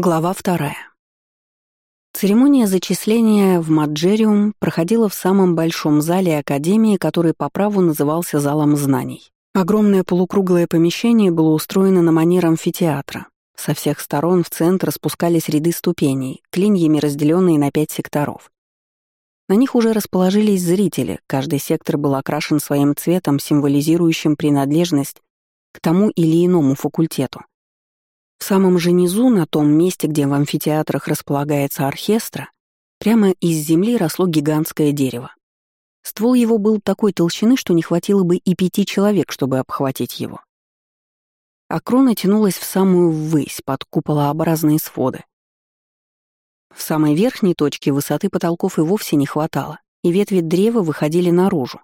Глава вторая. Церемония зачисления в Маджериум проходила в самом большом зале Академии, который по праву назывался Залом знаний. Огромное полукруглое помещение было устроено на манер амфитеатра. Со всех сторон в центр спускались ряды ступеней, клиньями разделенные на пять секторов. На них уже расположились зрители, каждый сектор был окрашен своим цветом, символизирующим принадлежность к тому или иному факультету. В самом же низу, на том месте, где в амфитеатрах располагается оркестра, прямо из земли росло гигантское дерево. Ствол его был такой толщины, что не хватило бы и пяти человек, чтобы обхватить его. А крона тянулась в самую ввысь, под куполообразные своды. В самой верхней точке высоты потолков и вовсе не хватало, и ветви древа выходили наружу,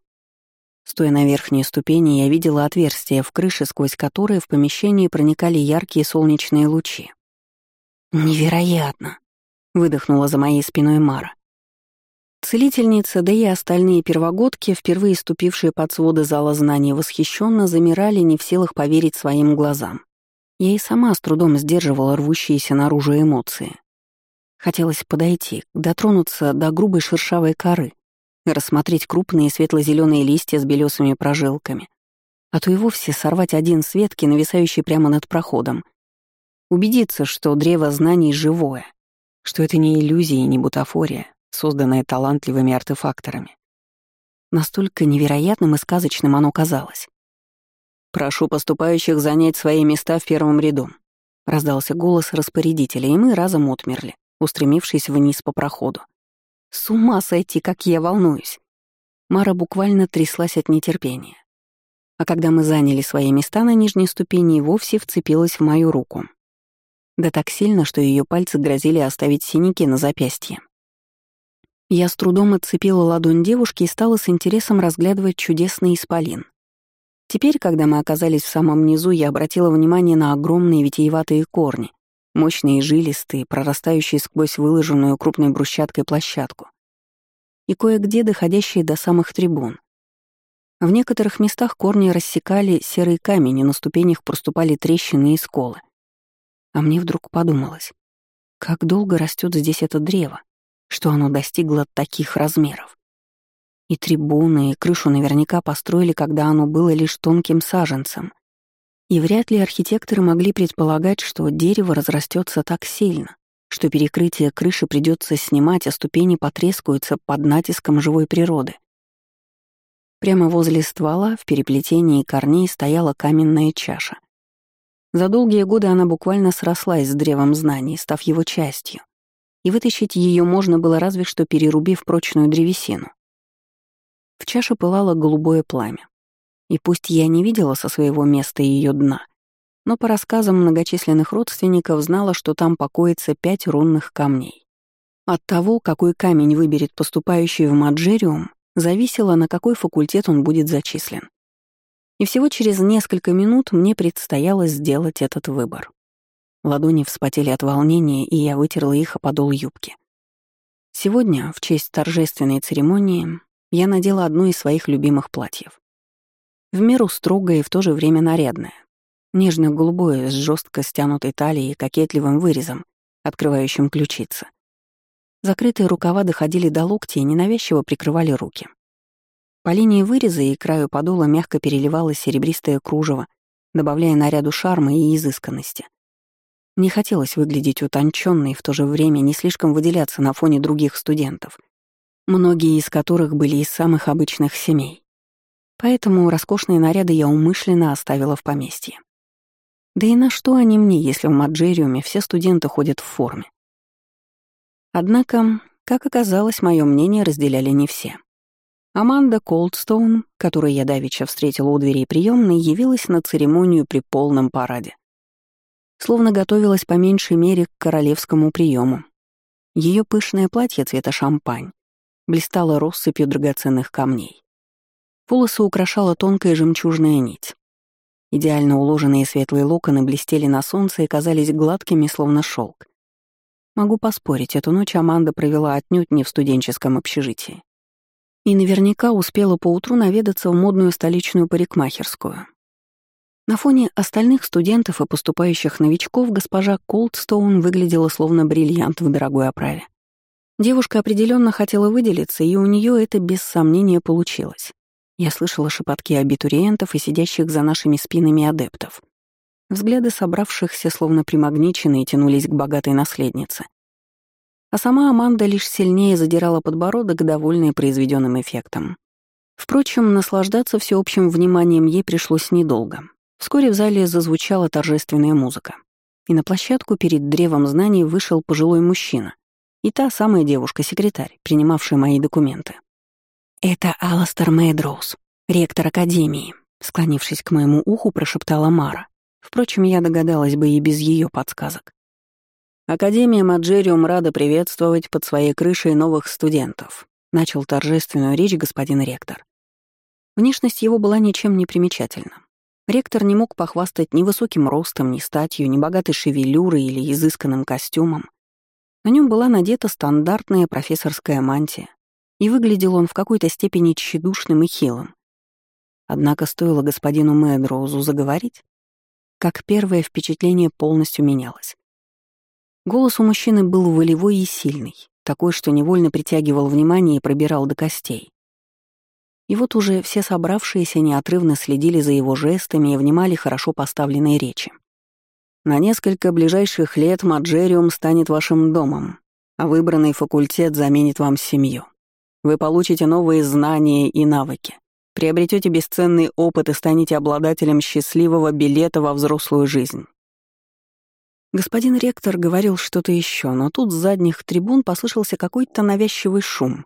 Стоя на верхней ступени, я видела отверстие в крыше, сквозь которое в помещении проникали яркие солнечные лучи. «Невероятно!» — выдохнула за моей спиной Мара. Целительница, да и остальные первогодки, впервые ступившие под своды зала знаний, восхищенно замирали, не в силах поверить своим глазам. Я и сама с трудом сдерживала рвущиеся наружу эмоции. Хотелось подойти, дотронуться до грубой шершавой коры, рассмотреть крупные светло-зеленые листья с белесыми прожилками, а то и вовсе сорвать один с ветки, нависающий прямо над проходом. Убедиться, что древо знаний живое, что это не иллюзия и не бутафория, созданная талантливыми артефакторами. Настолько невероятным и сказочным оно казалось. «Прошу поступающих занять свои места в первом ряду», — раздался голос распорядителя, и мы разом отмерли, устремившись вниз по проходу. С ума сойти, как я волнуюсь. Мара буквально тряслась от нетерпения. А когда мы заняли свои места на нижней ступени, вовсе вцепилась в мою руку. Да так сильно, что ее пальцы грозили оставить синяки на запястье. Я с трудом отцепила ладонь девушки и стала с интересом разглядывать чудесный исполин. Теперь, когда мы оказались в самом низу, я обратила внимание на огромные витиеватые корни, мощные жилистые, прорастающие сквозь выложенную крупной брусчаткой площадку, и кое-где доходящие до самых трибун. В некоторых местах корни рассекали серый камень, и на ступенях проступали трещины и сколы. А мне вдруг подумалось, как долго растет здесь это древо, что оно достигло таких размеров. И трибуны, и крышу наверняка построили, когда оно было лишь тонким саженцем — и вряд ли архитекторы могли предполагать, что дерево разрастется так сильно, что перекрытие крыши придется снимать, а ступени потрескаются под натиском живой природы. Прямо возле ствола, в переплетении корней, стояла каменная чаша. За долгие годы она буквально срослась с древом знаний, став его частью, и вытащить ее можно было разве что перерубив прочную древесину. В чаше пылало голубое пламя. И пусть я не видела со своего места ее дна, но по рассказам многочисленных родственников знала, что там покоится пять рунных камней. От того, какой камень выберет поступающий в Маджериум, зависело, на какой факультет он будет зачислен. И всего через несколько минут мне предстояло сделать этот выбор. Ладони вспотели от волнения, и я вытерла их о подол юбки. Сегодня, в честь торжественной церемонии, я надела одно из своих любимых платьев. В меру строгое и в то же время нарядное. Нежно-голубое, с жестко стянутой талией и кокетливым вырезом, открывающим ключицы. Закрытые рукава доходили до локтя и ненавязчиво прикрывали руки. По линии выреза и краю подола мягко переливалось серебристое кружево, добавляя наряду шарма и изысканности. Не хотелось выглядеть утонченной и в то же время не слишком выделяться на фоне других студентов, многие из которых были из самых обычных семей. Поэтому роскошные наряды я умышленно оставила в поместье. Да и на что они мне, если в Маджериуме все студенты ходят в форме? Однако, как оказалось, мое мнение разделяли не все. Аманда Колдстоун, которую я давеча встретила у дверей приемной, явилась на церемонию при полном параде. Словно готовилась по меньшей мере к королевскому приему. Ее пышное платье цвета шампань блистало россыпью драгоценных камней. Волосы украшала тонкая жемчужная нить. Идеально уложенные светлые локоны блестели на солнце и казались гладкими, словно шелк. Могу поспорить, эту ночь Аманда провела отнюдь не в студенческом общежитии. И наверняка успела поутру наведаться в модную столичную парикмахерскую. На фоне остальных студентов и поступающих новичков госпожа Колдстоун выглядела словно бриллиант в дорогой оправе. Девушка определенно хотела выделиться, и у нее это без сомнения получилось. Я слышала шепотки абитуриентов и сидящих за нашими спинами адептов. Взгляды собравшихся, словно примагниченные, тянулись к богатой наследнице. А сама Аманда лишь сильнее задирала подбородок, довольная произведенным эффектом. Впрочем, наслаждаться всеобщим вниманием ей пришлось недолго. Вскоре в зале зазвучала торжественная музыка. И на площадку перед древом знаний вышел пожилой мужчина, и та самая девушка-секретарь, принимавшая мои документы. «Это Аластер Мэдроуз, ректор Академии», склонившись к моему уху, прошептала Мара. Впрочем, я догадалась бы и без ее подсказок. «Академия Маджериум рада приветствовать под своей крышей новых студентов», начал торжественную речь господин ректор. Внешность его была ничем не примечательна. Ректор не мог похвастать ни высоким ростом, ни статью, ни богатой шевелюрой или изысканным костюмом. На нем была надета стандартная профессорская мантия, и выглядел он в какой-то степени тщедушным и хилым. Однако стоило господину Мэдроузу заговорить, как первое впечатление полностью менялось. Голос у мужчины был волевой и сильный, такой, что невольно притягивал внимание и пробирал до костей. И вот уже все собравшиеся неотрывно следили за его жестами и внимали хорошо поставленной речи. На несколько ближайших лет Маджериум станет вашим домом, а выбранный факультет заменит вам семью. Вы получите новые знания и навыки, приобретете бесценный опыт и станете обладателем счастливого билета во взрослую жизнь. Господин ректор говорил что-то еще, но тут с задних трибун послышался какой-то навязчивый шум.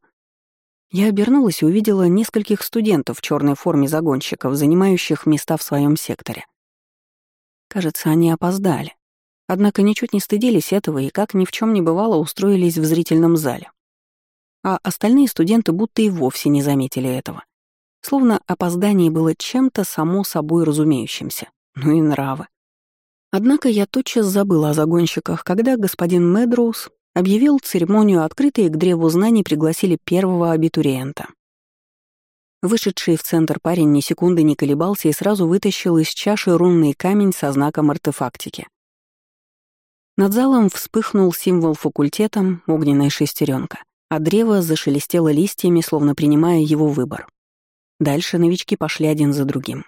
Я обернулась и увидела нескольких студентов в черной форме загонщиков, занимающих места в своем секторе. Кажется, они опоздали. Однако ничуть не стыдились этого и, как ни в чем не бывало, устроились в зрительном зале. А остальные студенты будто и вовсе не заметили этого. Словно опоздание было чем-то само собой разумеющимся. Ну и нравы. Однако я тотчас забыла о загонщиках, когда господин Медроуз объявил церемонию открытой и к древу знаний пригласили первого абитуриента. Вышедший в центр парень ни секунды не колебался и сразу вытащил из чаши рунный камень со знаком артефактики. Над залом вспыхнул символ факультета — огненная шестеренка, а древо зашелестело листьями, словно принимая его выбор. Дальше новички пошли один за другим.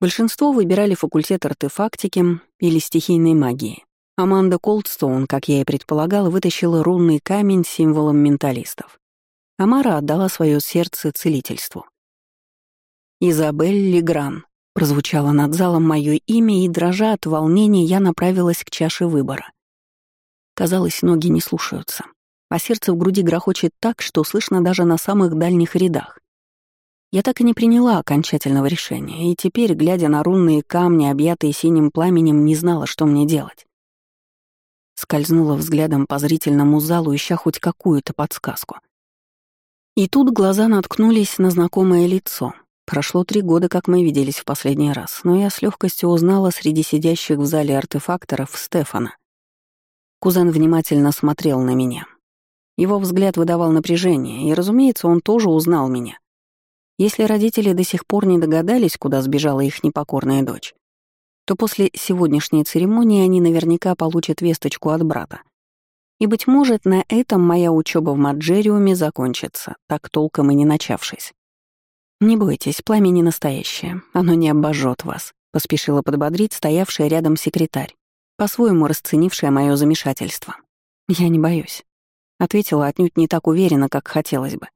Большинство выбирали факультет артефактики или стихийной магии. Аманда Колдстоун, как я и предполагала, вытащила рунный камень с символом менталистов. Амара отдала свое сердце целительству. «Изабель Легран», — прозвучало над залом мое имя, и, дрожа от волнения, я направилась к чаше выбора. Казалось, ноги не слушаются, а сердце в груди грохочет так, что слышно даже на самых дальних рядах. Я так и не приняла окончательного решения, и теперь, глядя на рунные камни, объятые синим пламенем, не знала, что мне делать. Скользнула взглядом по зрительному залу, ища хоть какую-то подсказку. И тут глаза наткнулись на знакомое лицо. Прошло три года, как мы виделись в последний раз, но я с легкостью узнала среди сидящих в зале артефакторов Стефана. Кузен внимательно смотрел на меня. Его взгляд выдавал напряжение, и, разумеется, он тоже узнал меня. Если родители до сих пор не догадались, куда сбежала их непокорная дочь, то после сегодняшней церемонии они наверняка получат весточку от брата. И, быть может, на этом моя учеба в Маджериуме закончится, так толком и не начавшись. «Не бойтесь, пламя не настоящее, оно не обожжет вас», — поспешила подбодрить стоявшая рядом секретарь, по-своему расценившая мое замешательство. «Я не боюсь», — ответила отнюдь не так уверенно, как хотелось бы.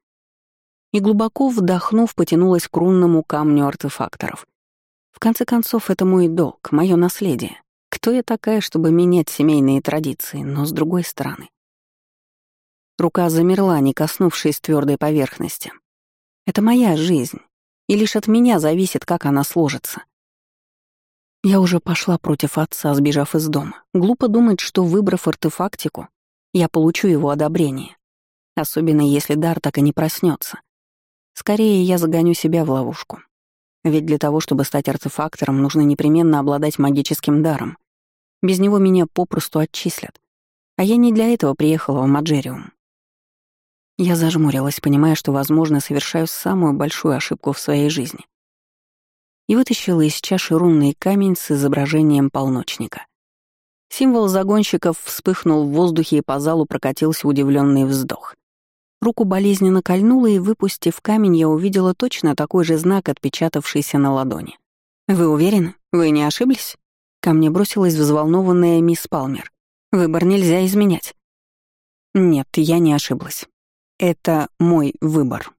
И глубоко вдохнув, потянулась к рунному камню артефакторов. В конце концов, это мой долг, мое наследие. Кто я такая, чтобы менять семейные традиции, но с другой стороны? Рука замерла, не коснувшись твердой поверхности. Это моя жизнь, и лишь от меня зависит, как она сложится. Я уже пошла против отца, сбежав из дома. Глупо думать, что, выбрав артефактику, я получу его одобрение. Особенно если дар так и не проснется. Скорее, я загоню себя в ловушку. Ведь для того, чтобы стать артефактором, нужно непременно обладать магическим даром. Без него меня попросту отчислят. А я не для этого приехала в Маджериум. Я зажмурилась, понимая, что, возможно, совершаю самую большую ошибку в своей жизни. и вытащила из чаши рунный камень с изображением полночника. Символ загонщиков вспыхнул в воздухе, и по залу прокатился удивленный вздох. Руку болезненно кольнула, и, выпустив камень, я увидела точно такой же знак, отпечатавшийся на ладони. «Вы уверены? Вы не ошиблись?» Ко мне бросилась взволнованная мисс Палмер. «Выбор нельзя изменять». «Нет, я не ошиблась. Это мой выбор».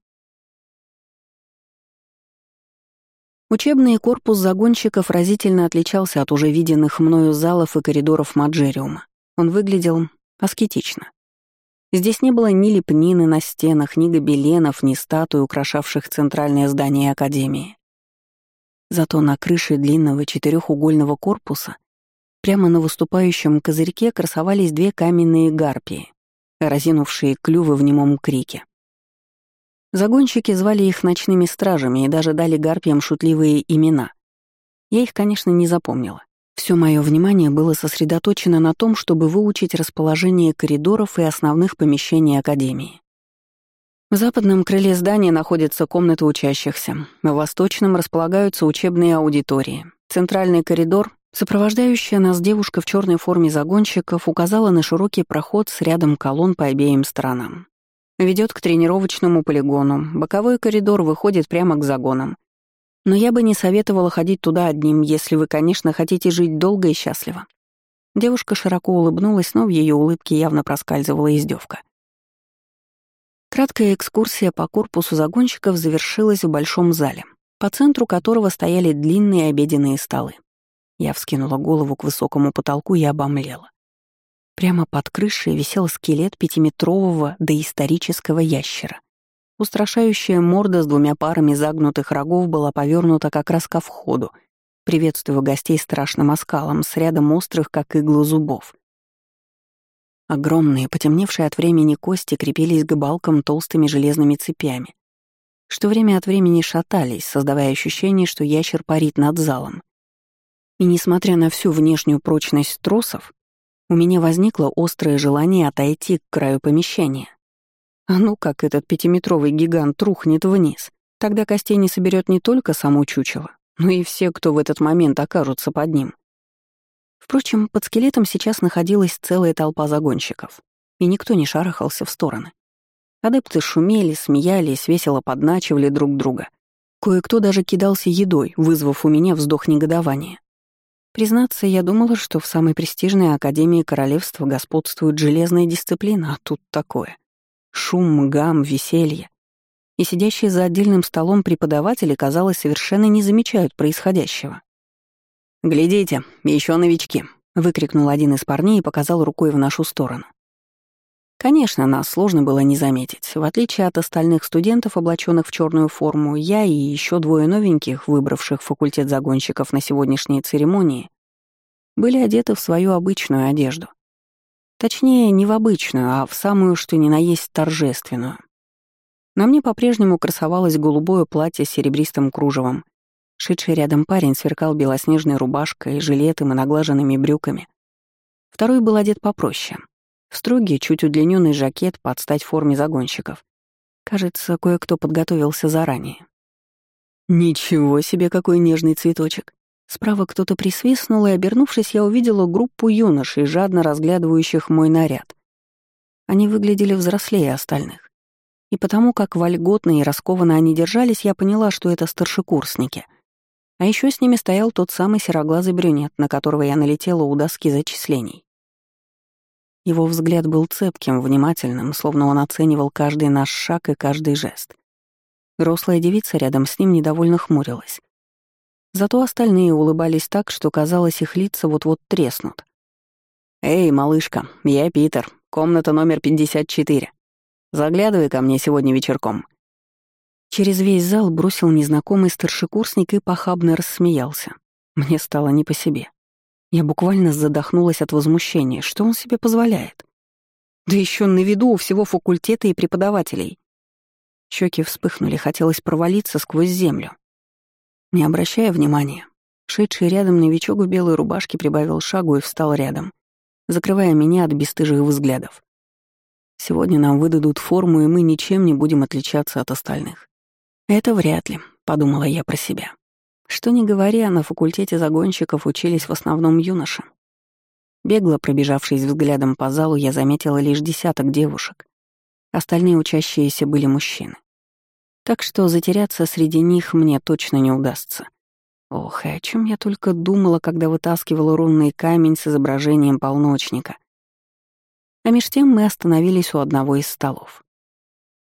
Учебный корпус загонщиков разительно отличался от уже виденных мною залов и коридоров Маджериума. Он выглядел аскетично. Здесь не было ни лепнины на стенах, ни гобеленов, ни статуй, украшавших центральное здание Академии. Зато на крыше длинного четырехугольного корпуса прямо на выступающем козырьке красовались две каменные гарпии, разинувшие клювы в немом крике. Загонщики звали их ночными стражами и даже дали гарпиям шутливые имена. Я их, конечно, не запомнила. Все мое внимание было сосредоточено на том, чтобы выучить расположение коридоров и основных помещений Академии. В западном крыле здания находятся комнаты учащихся, в восточном располагаются учебные аудитории. Центральный коридор, сопровождающая нас девушка в черной форме загонщиков, указала на широкий проход с рядом колонн по обеим сторонам. Ведет к тренировочному полигону. Боковой коридор выходит прямо к загонам. Но я бы не советовала ходить туда одним, если вы, конечно, хотите жить долго и счастливо. Девушка широко улыбнулась, но в ее улыбке явно проскальзывала издевка. Краткая экскурсия по корпусу загонщиков завершилась в большом зале, по центру которого стояли длинные обеденные столы. Я вскинула голову к высокому потолку и обомлела. Прямо под крышей висел скелет пятиметрового доисторического ящера. Устрашающая морда с двумя парами загнутых рогов была повернута как раз ко входу, приветствуя гостей страшным оскалом с рядом острых, как иглы зубов. Огромные, потемневшие от времени кости крепились к балкам толстыми железными цепями, что время от времени шатались, создавая ощущение, что ящер парит над залом. И несмотря на всю внешнюю прочность тросов, у меня возникло острое желание отойти к краю помещения. А ну как этот пятиметровый гигант рухнет вниз, тогда костей не соберет не только само чучело, но и все, кто в этот момент окажутся под ним. Впрочем, под скелетом сейчас находилась целая толпа загонщиков, и никто не шарахался в стороны. Адепты шумели, смеялись, весело подначивали друг друга. Кое-кто даже кидался едой, вызвав у меня вздох негодования. Признаться, я думала, что в самой престижной Академии Королевства господствует железная дисциплина, а тут такое. Шум, гам, веселье. И сидящие за отдельным столом преподаватели, казалось, совершенно не замечают происходящего. «Глядите, еще новички», — выкрикнул один из парней и показал рукой в нашу сторону. Конечно, нас сложно было не заметить. В отличие от остальных студентов, облаченных в черную форму, я и еще двое новеньких, выбравших факультет загонщиков на сегодняшней церемонии, были одеты в свою обычную одежду. Точнее, не в обычную, а в самую, что ни на есть, торжественную. На мне по-прежнему красовалось голубое платье с серебристым кружевом. Шедший рядом парень сверкал белоснежной рубашкой, жилетом и наглаженными брюками. Второй был одет попроще. В строгий, чуть удлиненный жакет под стать форме загонщиков. Кажется, кое-кто подготовился заранее. Ничего себе, какой нежный цветочек. Справа кто-то присвистнул, и, обернувшись, я увидела группу юношей, жадно разглядывающих мой наряд. Они выглядели взрослее остальных. И потому как вольготно и раскованно они держались, я поняла, что это старшекурсники. А еще с ними стоял тот самый сероглазый брюнет, на которого я налетела у доски зачислений. Его взгляд был цепким, внимательным, словно он оценивал каждый наш шаг и каждый жест. Рослая девица рядом с ним недовольно хмурилась. Зато остальные улыбались так, что казалось, их лица вот-вот треснут. «Эй, малышка, я Питер, комната номер 54. Заглядывай ко мне сегодня вечерком». Через весь зал бросил незнакомый старшекурсник и похабно рассмеялся. Мне стало не по себе. Я буквально задохнулась от возмущения. Что он себе позволяет? Да еще на виду у всего факультета и преподавателей. Щеки вспыхнули, хотелось провалиться сквозь землю. Не обращая внимания, шедший рядом новичок в белой рубашке прибавил шагу и встал рядом, закрывая меня от бесстыжих взглядов. Сегодня нам выдадут форму, и мы ничем не будем отличаться от остальных. Это вряд ли, подумала я про себя. Что ни говори, а на факультете загонщиков учились в основном юноши. Бегло пробежавшись взглядом по залу, я заметила лишь десяток девушек. Остальные учащиеся были мужчины. Так что затеряться среди них мне точно не удастся. Ох, и о чем я только думала, когда вытаскивала рунный камень с изображением полночника. А меж тем мы остановились у одного из столов.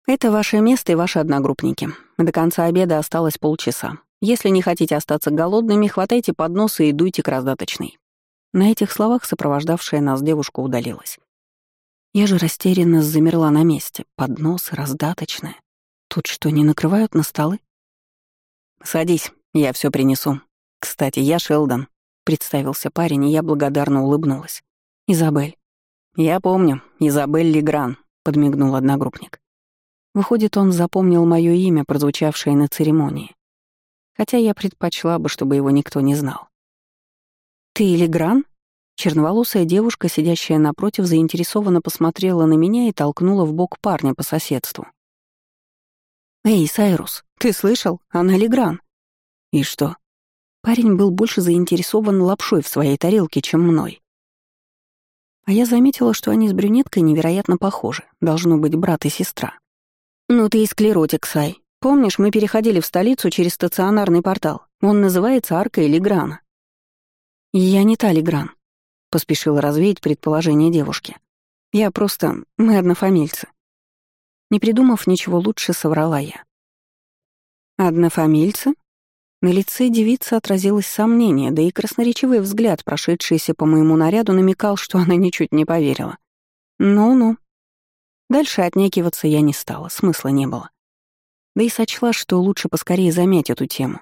«Это ваше место и ваши одногруппники. До конца обеда осталось полчаса. Если не хотите остаться голодными, хватайте поднос и идуйте к раздаточной». На этих словах сопровождавшая нас девушка удалилась. Я же растерянно замерла на месте. Поднос, раздаточная. Тут что, не накрывают на столы? «Садись, я все принесу. Кстати, я Шелдон», — представился парень, и я благодарно улыбнулась. «Изабель». «Я помню, Изабель Легран», — подмигнул одногруппник. Выходит, он запомнил мое имя, прозвучавшее на церемонии. Хотя я предпочла бы, чтобы его никто не знал. «Ты Легран?» Черноволосая девушка, сидящая напротив, заинтересованно посмотрела на меня и толкнула в бок парня по соседству. «Эй, Сайрус, ты слышал? Она Легран». «И что?» Парень был больше заинтересован лапшой в своей тарелке, чем мной. А я заметила, что они с брюнеткой невероятно похожи. Должно быть брат и сестра. «Ну ты и склеротик, Сай. Помнишь, мы переходили в столицу через стационарный портал? Он называется Арка или Грана». «Я не та Легран», — поспешила развеять предположение девушки. «Я просто... мы однофамильцы». Не придумав ничего лучше, соврала я. «Однофамильцы?» На лице девицы отразилось сомнение, да и красноречивый взгляд, прошедшийся по моему наряду, намекал, что она ничуть не поверила. «Ну-ну». Дальше отнекиваться я не стала, смысла не было. Да и сочла, что лучше поскорее заметить эту тему.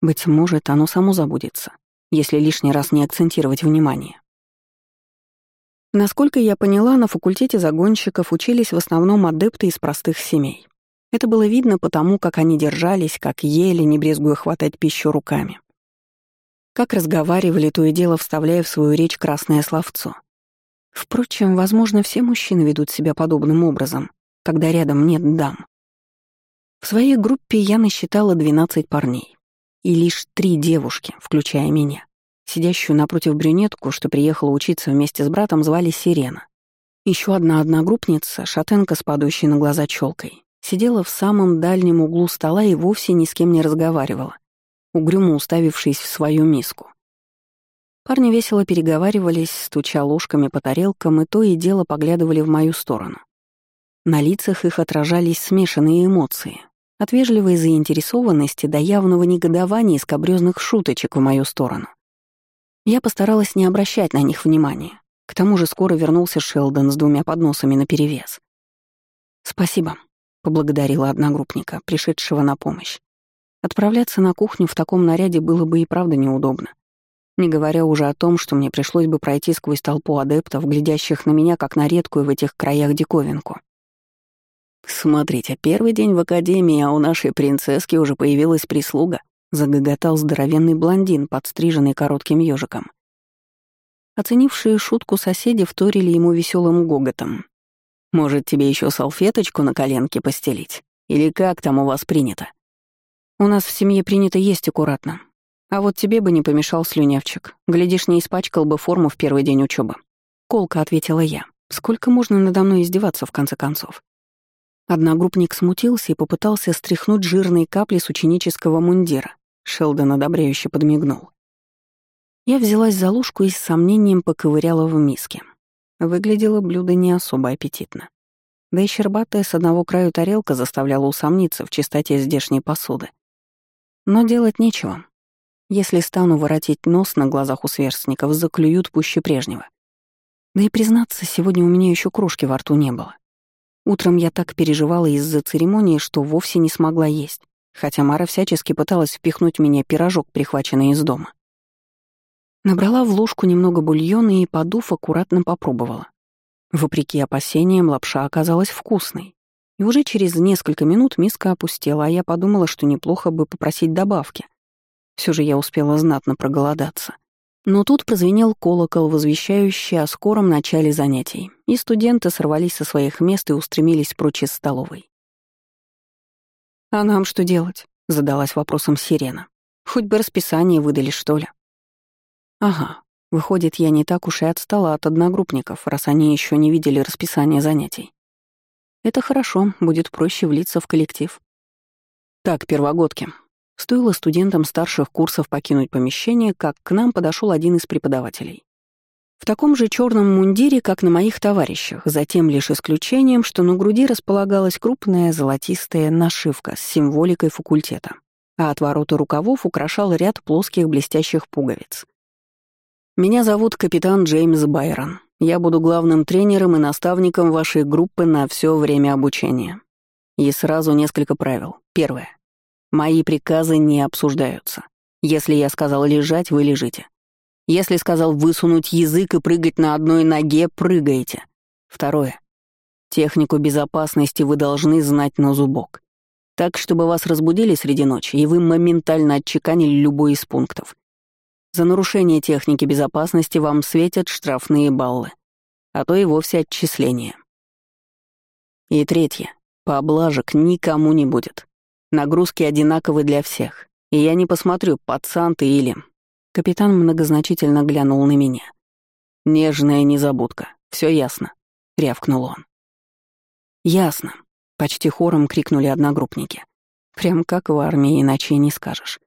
Быть может, оно само забудется, если лишний раз не акцентировать внимание. Насколько я поняла, на факультете загонщиков учились в основном адепты из простых семей. Это было видно потому, как они держались, как ели, не брезгуя хватать пищу руками. Как разговаривали, то и дело вставляя в свою речь красное словцо. Впрочем, возможно, все мужчины ведут себя подобным образом, когда рядом нет дам. В своей группе я насчитала 12 парней. И лишь три девушки, включая меня. Сидящую напротив брюнетку, что приехала учиться вместе с братом, звали Сирена. Еще одна одногруппница, шатенка с падающей на глаза челкой, Сидела в самом дальнем углу стола и вовсе ни с кем не разговаривала, угрюмо уставившись в свою миску. Парни весело переговаривались, стуча ложками по тарелкам, и то и дело поглядывали в мою сторону. На лицах их отражались смешанные эмоции, от вежливой заинтересованности до явного негодования и скобрёзных шуточек в мою сторону. Я постаралась не обращать на них внимания. К тому же скоро вернулся Шелдон с двумя подносами наперевес. «Спасибо», поблагодарила одногруппника, пришедшего на помощь. Отправляться на кухню в таком наряде было бы и правда неудобно. Не говоря уже о том, что мне пришлось бы пройти сквозь толпу адептов, глядящих на меня как на редкую в этих краях диковинку. «Смотрите, первый день в академии, а у нашей принцесски уже появилась прислуга», — загоготал здоровенный блондин, подстриженный коротким ежиком. Оценившие шутку соседи вторили ему веселым гоготом, может, тебе еще салфеточку на коленке постелить? Или как там у вас принято? У нас в семье принято есть аккуратно. А вот тебе бы не помешал слюнявчик. Глядишь, не испачкал бы форму в первый день учебы. Колка ответила я. Сколько можно надо мной издеваться, в конце концов? Одногруппник смутился и попытался стряхнуть жирные капли с ученического мундира. Шелдон одобряюще подмигнул. Я взялась за ложку и с сомнением поковыряла в миске. Выглядело блюдо не особо аппетитно. Да и щербатая с одного краю тарелка заставляла усомниться в чистоте здешней посуды. Но делать нечего. Если стану воротить нос на глазах у сверстников, заклюют пуще прежнего. Да и признаться, сегодня у меня еще кружки во рту не было. Утром я так переживала из-за церемонии, что вовсе не смогла есть, хотя Мара всячески пыталась впихнуть мне пирожок, прихваченный из дома. Набрала в ложку немного бульона и, подув, аккуратно попробовала. Вопреки опасениям, лапша оказалась вкусной. И уже через несколько минут миска опустела, а я подумала, что неплохо бы попросить добавки. Все же я успела знатно проголодаться. Но тут прозвенел колокол, возвещающий о скором начале занятий, и студенты сорвались со своих мест и устремились прочь из столовой. «А нам что делать?» — задалась вопросом Сирена. Хоть бы расписание выдали, что ли. Ага, выходит, я не так уж и отстала от одногруппников, раз они еще не видели расписание занятий. Это хорошо, будет проще влиться в коллектив. Так, первогодки. Стоило студентам старших курсов покинуть помещение, как к нам подошел один из преподавателей. В таком же черном мундире, как на моих товарищах, за тем лишь исключением, что на груди располагалась крупная золотистая нашивка с символикой факультета, а от ворота рукавов украшал ряд плоских блестящих пуговиц. «Меня зовут капитан Джеймс Байрон. Я буду главным тренером и наставником вашей группы на все время обучения. И сразу несколько правил. Первое. Мои приказы не обсуждаются. Если я сказал лежать, вы лежите. Если сказал высунуть язык и прыгать на одной ноге, прыгаете. Второе. Технику безопасности вы должны знать на зубок. Так, чтобы вас разбудили среди ночи, и вы моментально отчеканили любой из пунктов. За нарушение техники безопасности вам светят штрафные баллы, а то и вовсе отчисления. И третье. Поблажек никому не будет. Нагрузки одинаковы для всех, и я не посмотрю, пацан ты или Капитан многозначительно глянул на меня. «Нежная незабудка. Все ясно», — рявкнул он. «Ясно», — почти хором крикнули одногруппники. «Прям как в армии, иначе и не скажешь.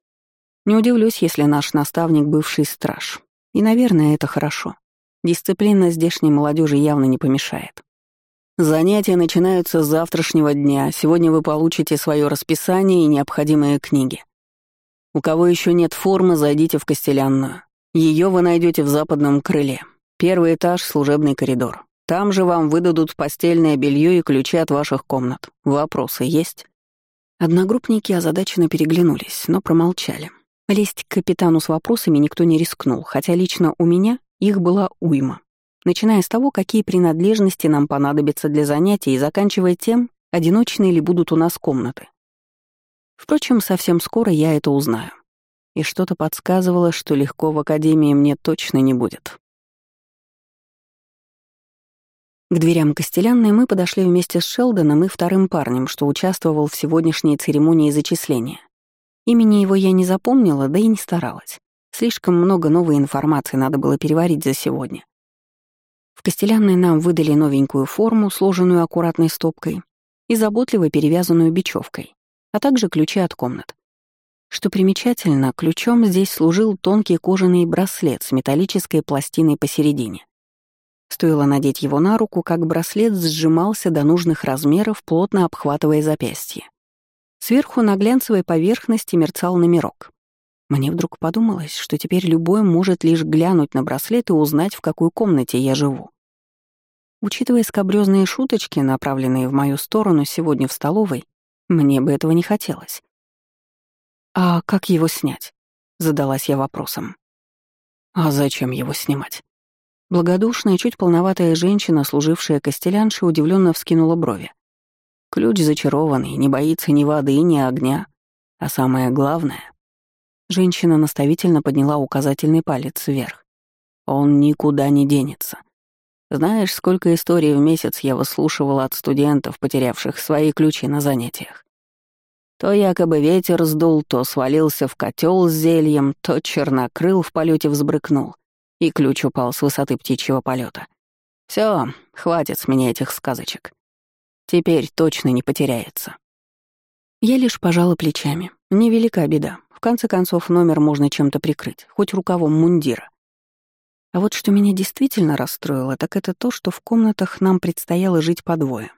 Не удивлюсь, если наш наставник — бывший страж. И, наверное, это хорошо. Дисциплина здешней молодежи явно не помешает. Занятия начинаются с завтрашнего дня. Сегодня вы получите свое расписание и необходимые книги. У кого еще нет формы, зайдите в Костелянную. Ее вы найдете в западном крыле. Первый этаж — служебный коридор. Там же вам выдадут постельное белье и ключи от ваших комнат. Вопросы есть?» Одногруппники озадаченно переглянулись, но промолчали. Лезть к капитану с вопросами никто не рискнул, хотя лично у меня их была уйма. Начиная с того, какие принадлежности нам понадобятся для занятий, и заканчивая тем, одиночные ли будут у нас комнаты. Впрочем, совсем скоро я это узнаю. И что-то подсказывало, что легко в академии мне точно не будет. К дверям Костелянной мы подошли вместе с Шелдоном и вторым парнем, что участвовал в сегодняшней церемонии зачисления. Имени его я не запомнила, да и не старалась. Слишком много новой информации надо было переварить за сегодня. В Костелянной нам выдали новенькую форму, сложенную аккуратной стопкой и заботливо перевязанную бечевкой а также ключи от комнат. Что примечательно, ключом здесь служил тонкий кожаный браслет с металлической пластиной посередине. Стоило надеть его на руку, как браслет сжимался до нужных размеров, плотно обхватывая запястье. Сверху на глянцевой поверхности мерцал номерок. Мне вдруг подумалось, что теперь любой может лишь глянуть на браслет и узнать, в какой комнате я живу. Учитывая скобрёзные шуточки, направленные в мою сторону сегодня в столовой, мне бы этого не хотелось. «А как его снять?» — задалась я вопросом. «А зачем его снимать?» Благодушная, чуть полноватая женщина, служившая костеляншей, удивленно вскинула брови. Ключ зачарованный, не боится ни воды, ни огня. А самое главное... Женщина наставительно подняла указательный палец вверх. Он никуда не денется. Знаешь, сколько историй в месяц я выслушивала от студентов, потерявших свои ключи на занятиях. То якобы ветер сдул, то свалился в котел с зельем, то чернокрыл в полете взбрыкнул, и ключ упал с высоты птичьего полета. Все, хватит с меня этих сказочек. Теперь точно не потеряется. Я лишь пожала плечами. Невелика беда. Конце концов, номер можно чем-то прикрыть, хоть рукавом мундира. А вот что меня действительно расстроило, так это то, что в комнатах нам предстояло жить по двое.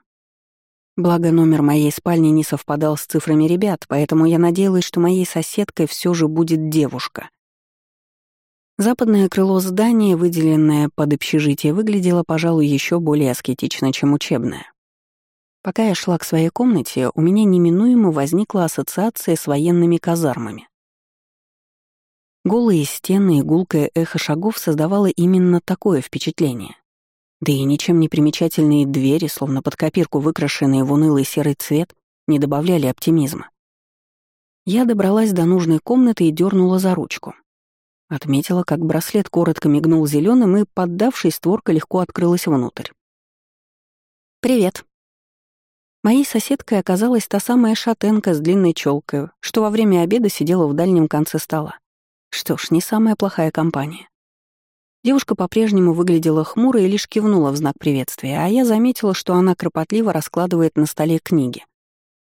Благо, номер моей спальни не совпадал с цифрами ребят, поэтому я надеялась, что моей соседкой все же будет девушка. Западное крыло здания, выделенное под общежитие, выглядело, пожалуй, еще более аскетично, чем учебное. Пока я шла к своей комнате, у меня неминуемо возникла ассоциация с военными казармами. Голые стены и гулкое эхо шагов создавало именно такое впечатление. Да и ничем не примечательные двери, словно под копирку выкрашенные в унылый серый цвет, не добавляли оптимизма. Я добралась до нужной комнаты и дернула за ручку. Отметила, как браслет коротко мигнул зеленым, и, поддавшись, створка легко открылась внутрь. «Привет», Моей соседкой оказалась та самая шатенка с длинной челкой, что во время обеда сидела в дальнем конце стола. Что ж, не самая плохая компания. Девушка по-прежнему выглядела хмуро и лишь кивнула в знак приветствия, а я заметила, что она кропотливо раскладывает на столе книги.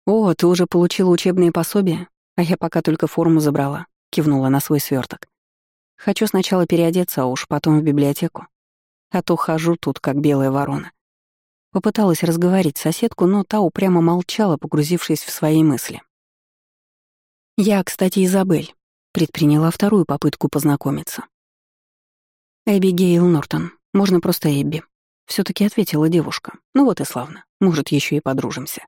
«О, ты уже получила учебные пособия? А я пока только форму забрала», — кивнула на свой сверток. «Хочу сначала переодеться, а уж потом в библиотеку. А то хожу тут, как белая ворона». Попыталась разговорить соседку, но та упрямо молчала, погрузившись в свои мысли. «Я, кстати, Изабель», — предприняла вторую попытку познакомиться. «Эбби Гейл Нортон. Можно просто Эбби», — все таки ответила девушка. «Ну вот и славно. Может, еще и подружимся».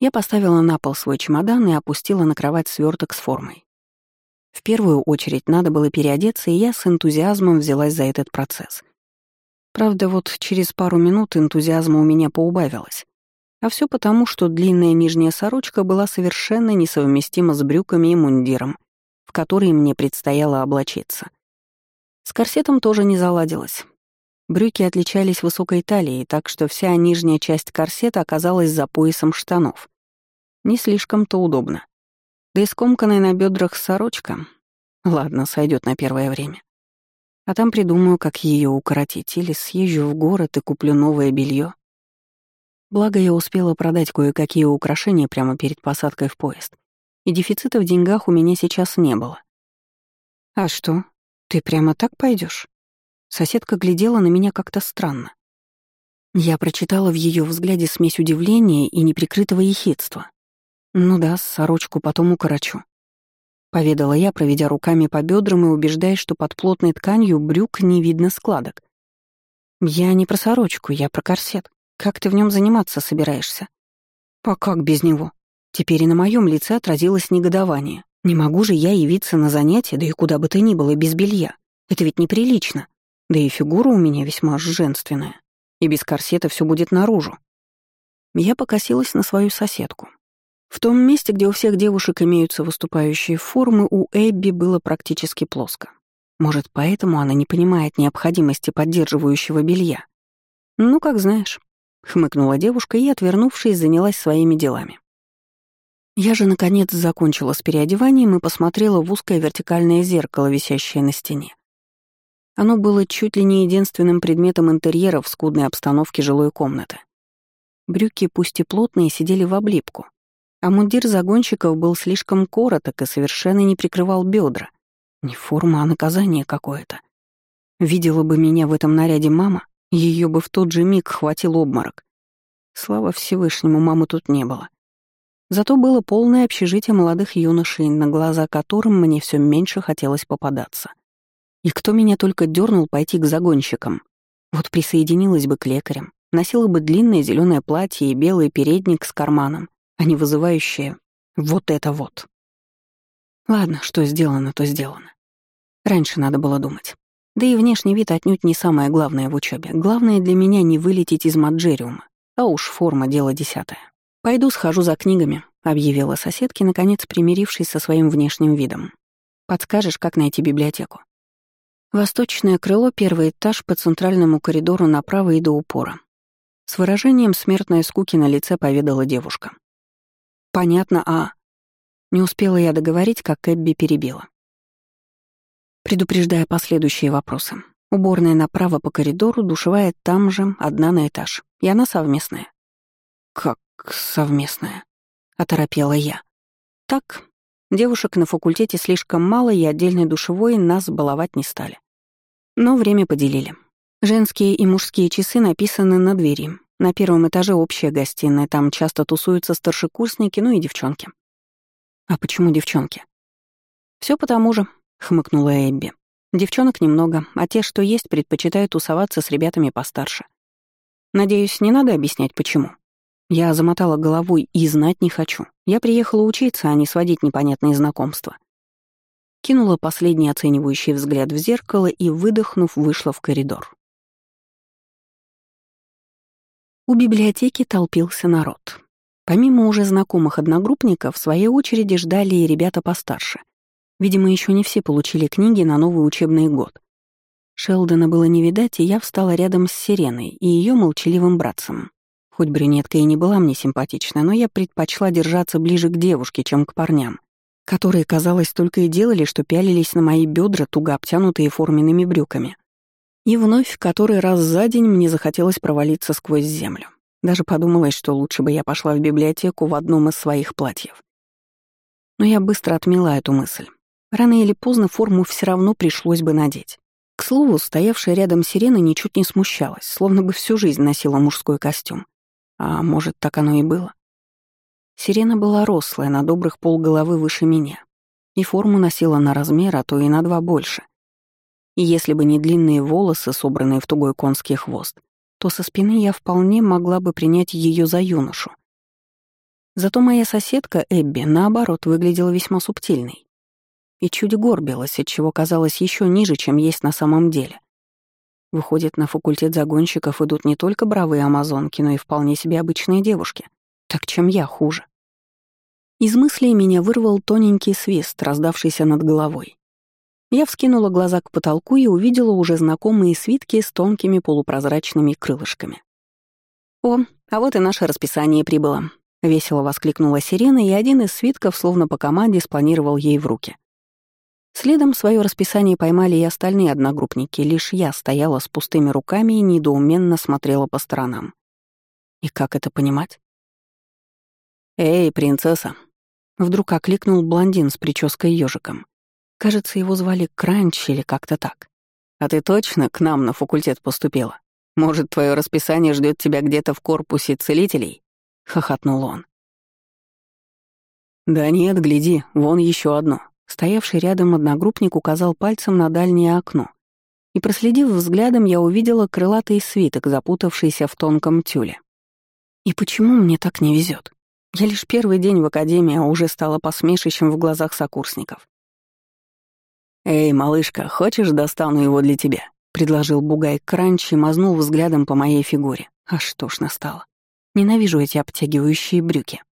Я поставила на пол свой чемодан и опустила на кровать сверток с формой. В первую очередь надо было переодеться, и я с энтузиазмом взялась за этот процесс — Правда, вот через пару минут энтузиазма у меня поубавилось. А все потому, что длинная нижняя сорочка была совершенно несовместима с брюками и мундиром, в которые мне предстояло облачиться. С корсетом тоже не заладилось. Брюки отличались высокой талией, так что вся нижняя часть корсета оказалась за поясом штанов. Не слишком-то удобно. Да и скомканная на бедрах сорочка... Ладно, сойдет на первое время. А там придумаю, как ее укоротить, или съезжу в город и куплю новое белье. Благо, я успела продать кое-какие украшения прямо перед посадкой в поезд, и дефицита в деньгах у меня сейчас не было. «А что, ты прямо так пойдешь? Соседка глядела на меня как-то странно. Я прочитала в ее взгляде смесь удивления и неприкрытого ехидства. Ну да, сорочку потом укорочу. — поведала я, проведя руками по бедрам и убеждаясь, что под плотной тканью брюк не видно складок. «Я не про сорочку, я про корсет. Как ты в нем заниматься собираешься?» «А как без него?» Теперь и на моем лице отразилось негодование. «Не могу же я явиться на занятия, да и куда бы то ни было, без белья. Это ведь неприлично. Да и фигура у меня весьма женственная. И без корсета все будет наружу». Я покосилась на свою соседку. В том месте, где у всех девушек имеются выступающие формы, у Эбби было практически плоско. Может, поэтому она не понимает необходимости поддерживающего белья. «Ну, как знаешь», — хмыкнула девушка и, отвернувшись, занялась своими делами. Я же, наконец, закончила с переодеванием и посмотрела в узкое вертикальное зеркало, висящее на стене. Оно было чуть ли не единственным предметом интерьера в скудной обстановке жилой комнаты. Брюки, пусть и плотные, сидели в облипку, а мундир загонщиков был слишком короток и совершенно не прикрывал бедра. Не форма, а наказание какое-то. Видела бы меня в этом наряде мама, ее бы в тот же миг хватил обморок. Слава Всевышнему, мамы тут не было. Зато было полное общежитие молодых юношей, на глаза которым мне все меньше хотелось попадаться. И кто меня только дернул пойти к загонщикам. Вот присоединилась бы к лекарям, носила бы длинное зеленое платье и белый передник с карманом, а не вызывающее «вот это вот». Ладно, что сделано, то сделано. Раньше надо было думать. Да и внешний вид отнюдь не самое главное в учебе. Главное для меня не вылететь из маджериума, а уж форма — дело десятое. «Пойду схожу за книгами», — объявила соседке, наконец примирившись со своим внешним видом. «Подскажешь, как найти библиотеку?» Восточное крыло, первый этаж по центральному коридору направо и до упора. С выражением смертной скуки на лице поведала девушка. Понятно, а... Не успела я договорить, как Эбби перебила. Предупреждая последующие вопросы. Уборная направо по коридору, душевая там же, одна на этаж. И она совместная. «Как совместная?» — оторопела я. «Так, девушек на факультете слишком мало, и отдельной душевой нас баловать не стали. Но время поделили. Женские и мужские часы написаны на двери, на первом этаже общая гостиная, там часто тусуются старшекурсники, ну и девчонки. А почему девчонки? Все потому же, хмыкнула Эбби. Девчонок немного, а те, что есть, предпочитают тусоваться с ребятами постарше. Надеюсь, не надо объяснять, почему. Я замотала головой и знать не хочу. Я приехала учиться, а не сводить непонятные знакомства. Кинула последний оценивающий взгляд в зеркало и, выдохнув, вышла в коридор. У библиотеки толпился народ. Помимо уже знакомых одногруппников, в своей очереди ждали и ребята постарше. Видимо, еще не все получили книги на новый учебный год. Шелдона было не видать, и я встала рядом с Сиреной и ее молчаливым братцем. Хоть брюнетка и не была мне симпатична, но я предпочла держаться ближе к девушке, чем к парням, которые, казалось, только и делали, что пялились на мои бедра, туго обтянутые форменными брюками. И вновь в который раз за день мне захотелось провалиться сквозь землю. Даже подумалось, что лучше бы я пошла в библиотеку в одном из своих платьев. Но я быстро отмела эту мысль. Рано или поздно форму все равно пришлось бы надеть. К слову, стоявшая рядом сирена ничуть не смущалась, словно бы всю жизнь носила мужской костюм. А может, так оно и было? Сирена была рослая, на добрых полголовы выше меня. И форму носила на размер, а то и на два больше. И если бы не длинные волосы, собранные в тугой конский хвост, то со спины я вполне могла бы принять ее за юношу. Зато моя соседка Эбби, наоборот, выглядела весьма субтильной. И чуть горбилась, отчего казалось еще ниже, чем есть на самом деле. Выходит, на факультет загонщиков идут не только бравые амазонки, но и вполне себе обычные девушки. Так чем я хуже? Из мыслей меня вырвал тоненький свист, раздавшийся над головой. Я вскинула глаза к потолку и увидела уже знакомые свитки с тонкими полупрозрачными крылышками. «О, а вот и наше расписание прибыло», — весело воскликнула сирена, и один из свитков словно по команде спланировал ей в руки. Следом свое расписание поймали и остальные одногруппники, лишь я стояла с пустыми руками и недоуменно смотрела по сторонам. И как это понимать? «Эй, принцесса!» Вдруг окликнул блондин с прической ежиком. Кажется, его звали Кранч или как-то так. А ты точно к нам на факультет поступила? Может, твое расписание ждет тебя где-то в корпусе целителей? Хохотнул он. Да нет, гляди, вон еще одно. Стоявший рядом одногруппник указал пальцем на дальнее окно. И проследив взглядом, я увидела крылатый свиток, запутавшийся в тонком тюле. И почему мне так не везет? Я лишь первый день в академии, а уже стала посмешищем в глазах сокурсников. «Эй, малышка, хочешь, достану его для тебя?» — предложил Бугай Кранч и мазнул взглядом по моей фигуре. А что ж настало. Ненавижу эти обтягивающие брюки.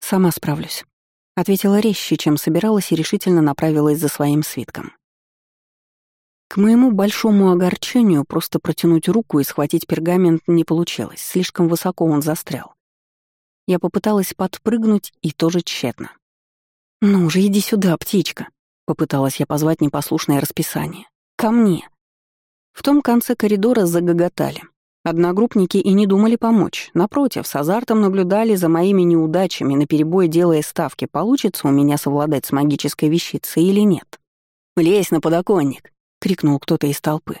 «Сама справлюсь», — ответила резче, чем собиралась, и решительно направилась за своим свитком. К моему большому огорчению просто протянуть руку и схватить пергамент не получилось, слишком высоко он застрял. Я попыталась подпрыгнуть, и тоже тщетно. «Ну же, иди сюда, птичка!» Попыталась я позвать непослушное расписание. «Ко мне!» В том конце коридора загоготали. Одногруппники и не думали помочь. Напротив, с азартом наблюдали за моими неудачами, наперебой делая ставки, получится у меня совладать с магической вещицей или нет. «Лезь на подоконник!» — крикнул кто-то из толпы.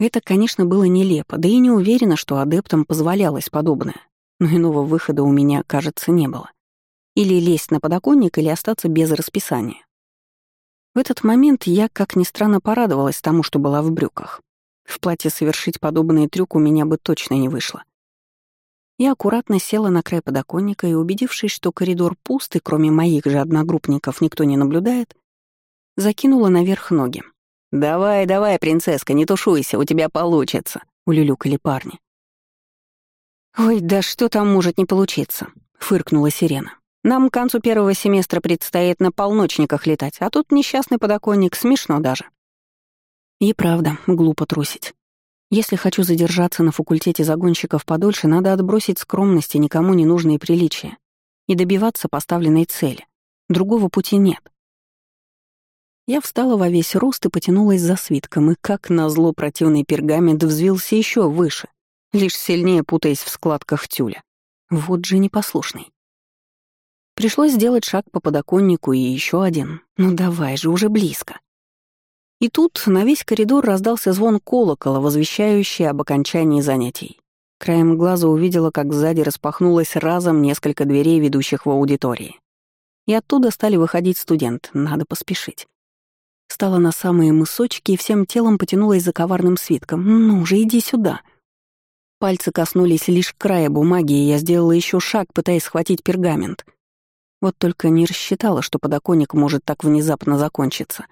Это, конечно, было нелепо, да и не уверена, что адептам позволялось подобное. Но иного выхода у меня, кажется, не было. Или лезть на подоконник, или остаться без расписания. В этот момент я, как ни странно, порадовалась тому, что была в брюках. В платье совершить подобный трюк у меня бы точно не вышло. Я аккуратно села на край подоконника и, убедившись, что коридор пуст и кроме моих же одногруппников никто не наблюдает, закинула наверх ноги. «Давай, давай, принцесска, не тушуйся, у тебя получится», — улюлюкали парни. «Ой, да что там может не получиться?» — фыркнула сирена. Нам к концу первого семестра предстоит на полночниках летать, а тут несчастный подоконник, смешно даже. И правда, глупо трусить. Если хочу задержаться на факультете загонщиков подольше, надо отбросить скромность и никому не нужные приличия и добиваться поставленной цели. Другого пути нет. Я встала во весь рост и потянулась за свитком, и как назло противный пергамент взвился еще выше, лишь сильнее путаясь в складках тюля. Вот же непослушный. Пришлось сделать шаг по подоконнику и еще один. Ну давай же, уже близко. И тут на весь коридор раздался звон колокола, возвещающий об окончании занятий. Краем глаза увидела, как сзади распахнулось разом несколько дверей, ведущих в аудитории. И оттуда стали выходить студенты, надо поспешить. Стала на самые мысочки и всем телом потянулась за коварным свитком. «Ну же, иди сюда!» Пальцы коснулись лишь края бумаги, и я сделала еще шаг, пытаясь схватить пергамент — вот только не рассчитала, что подоконник может так внезапно закончиться.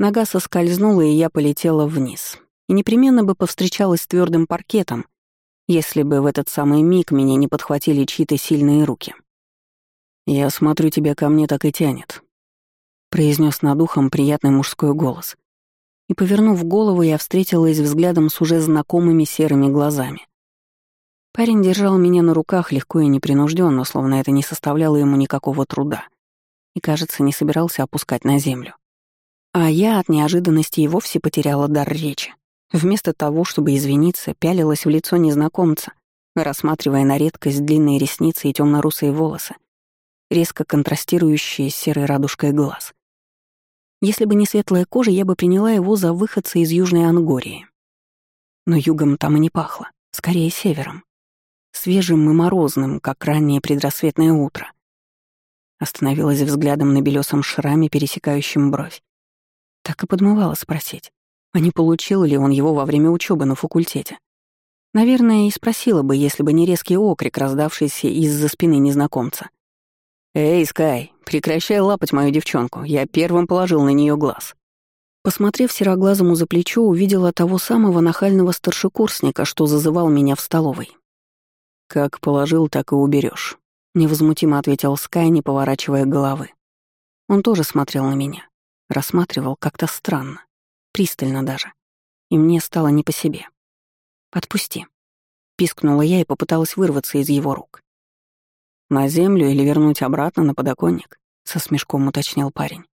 Нога соскользнула, и я полетела вниз. И непременно бы повстречалась с твердым паркетом, если бы в этот самый миг меня не подхватили чьи-то сильные руки. «Я смотрю, тебя ко мне так и тянет», — произнес над ухом приятный мужской голос. И, повернув голову, я встретилась взглядом с уже знакомыми серыми глазами. Парень держал меня на руках легко и непринужденно, словно это не составляло ему никакого труда. И, кажется, не собирался опускать на землю. А я от неожиданности и вовсе потеряла дар речи. Вместо того, чтобы извиниться, пялилась в лицо незнакомца, рассматривая на редкость длинные ресницы и темно-русые волосы, резко контрастирующие с серой радужкой глаз. Если бы не светлая кожа, я бы приняла его за выходца из Южной Ангории. Но югом там и не пахло, скорее севером. Свежим и морозным, как раннее предрассветное утро. Остановилась взглядом на белесом шраме, пересекающем бровь. Так и подмывала спросить, а не получил ли он его во время учебы на факультете. Наверное, и спросила бы, если бы не резкий окрик, раздавшийся из-за спины незнакомца. «Эй, Скай, прекращай лапать мою девчонку, я первым положил на нее глаз». Посмотрев сероглазому за плечо, увидела того самого нахального старшекурсника, что зазывал меня в столовой. «Как положил, так и уберешь, невозмутимо ответил Скай, не поворачивая головы. Он тоже смотрел на меня, рассматривал как-то странно, пристально даже, и мне стало не по себе. «Отпусти», — пискнула я и попыталась вырваться из его рук. «На землю или вернуть обратно на подоконник?» — со смешком уточнил парень.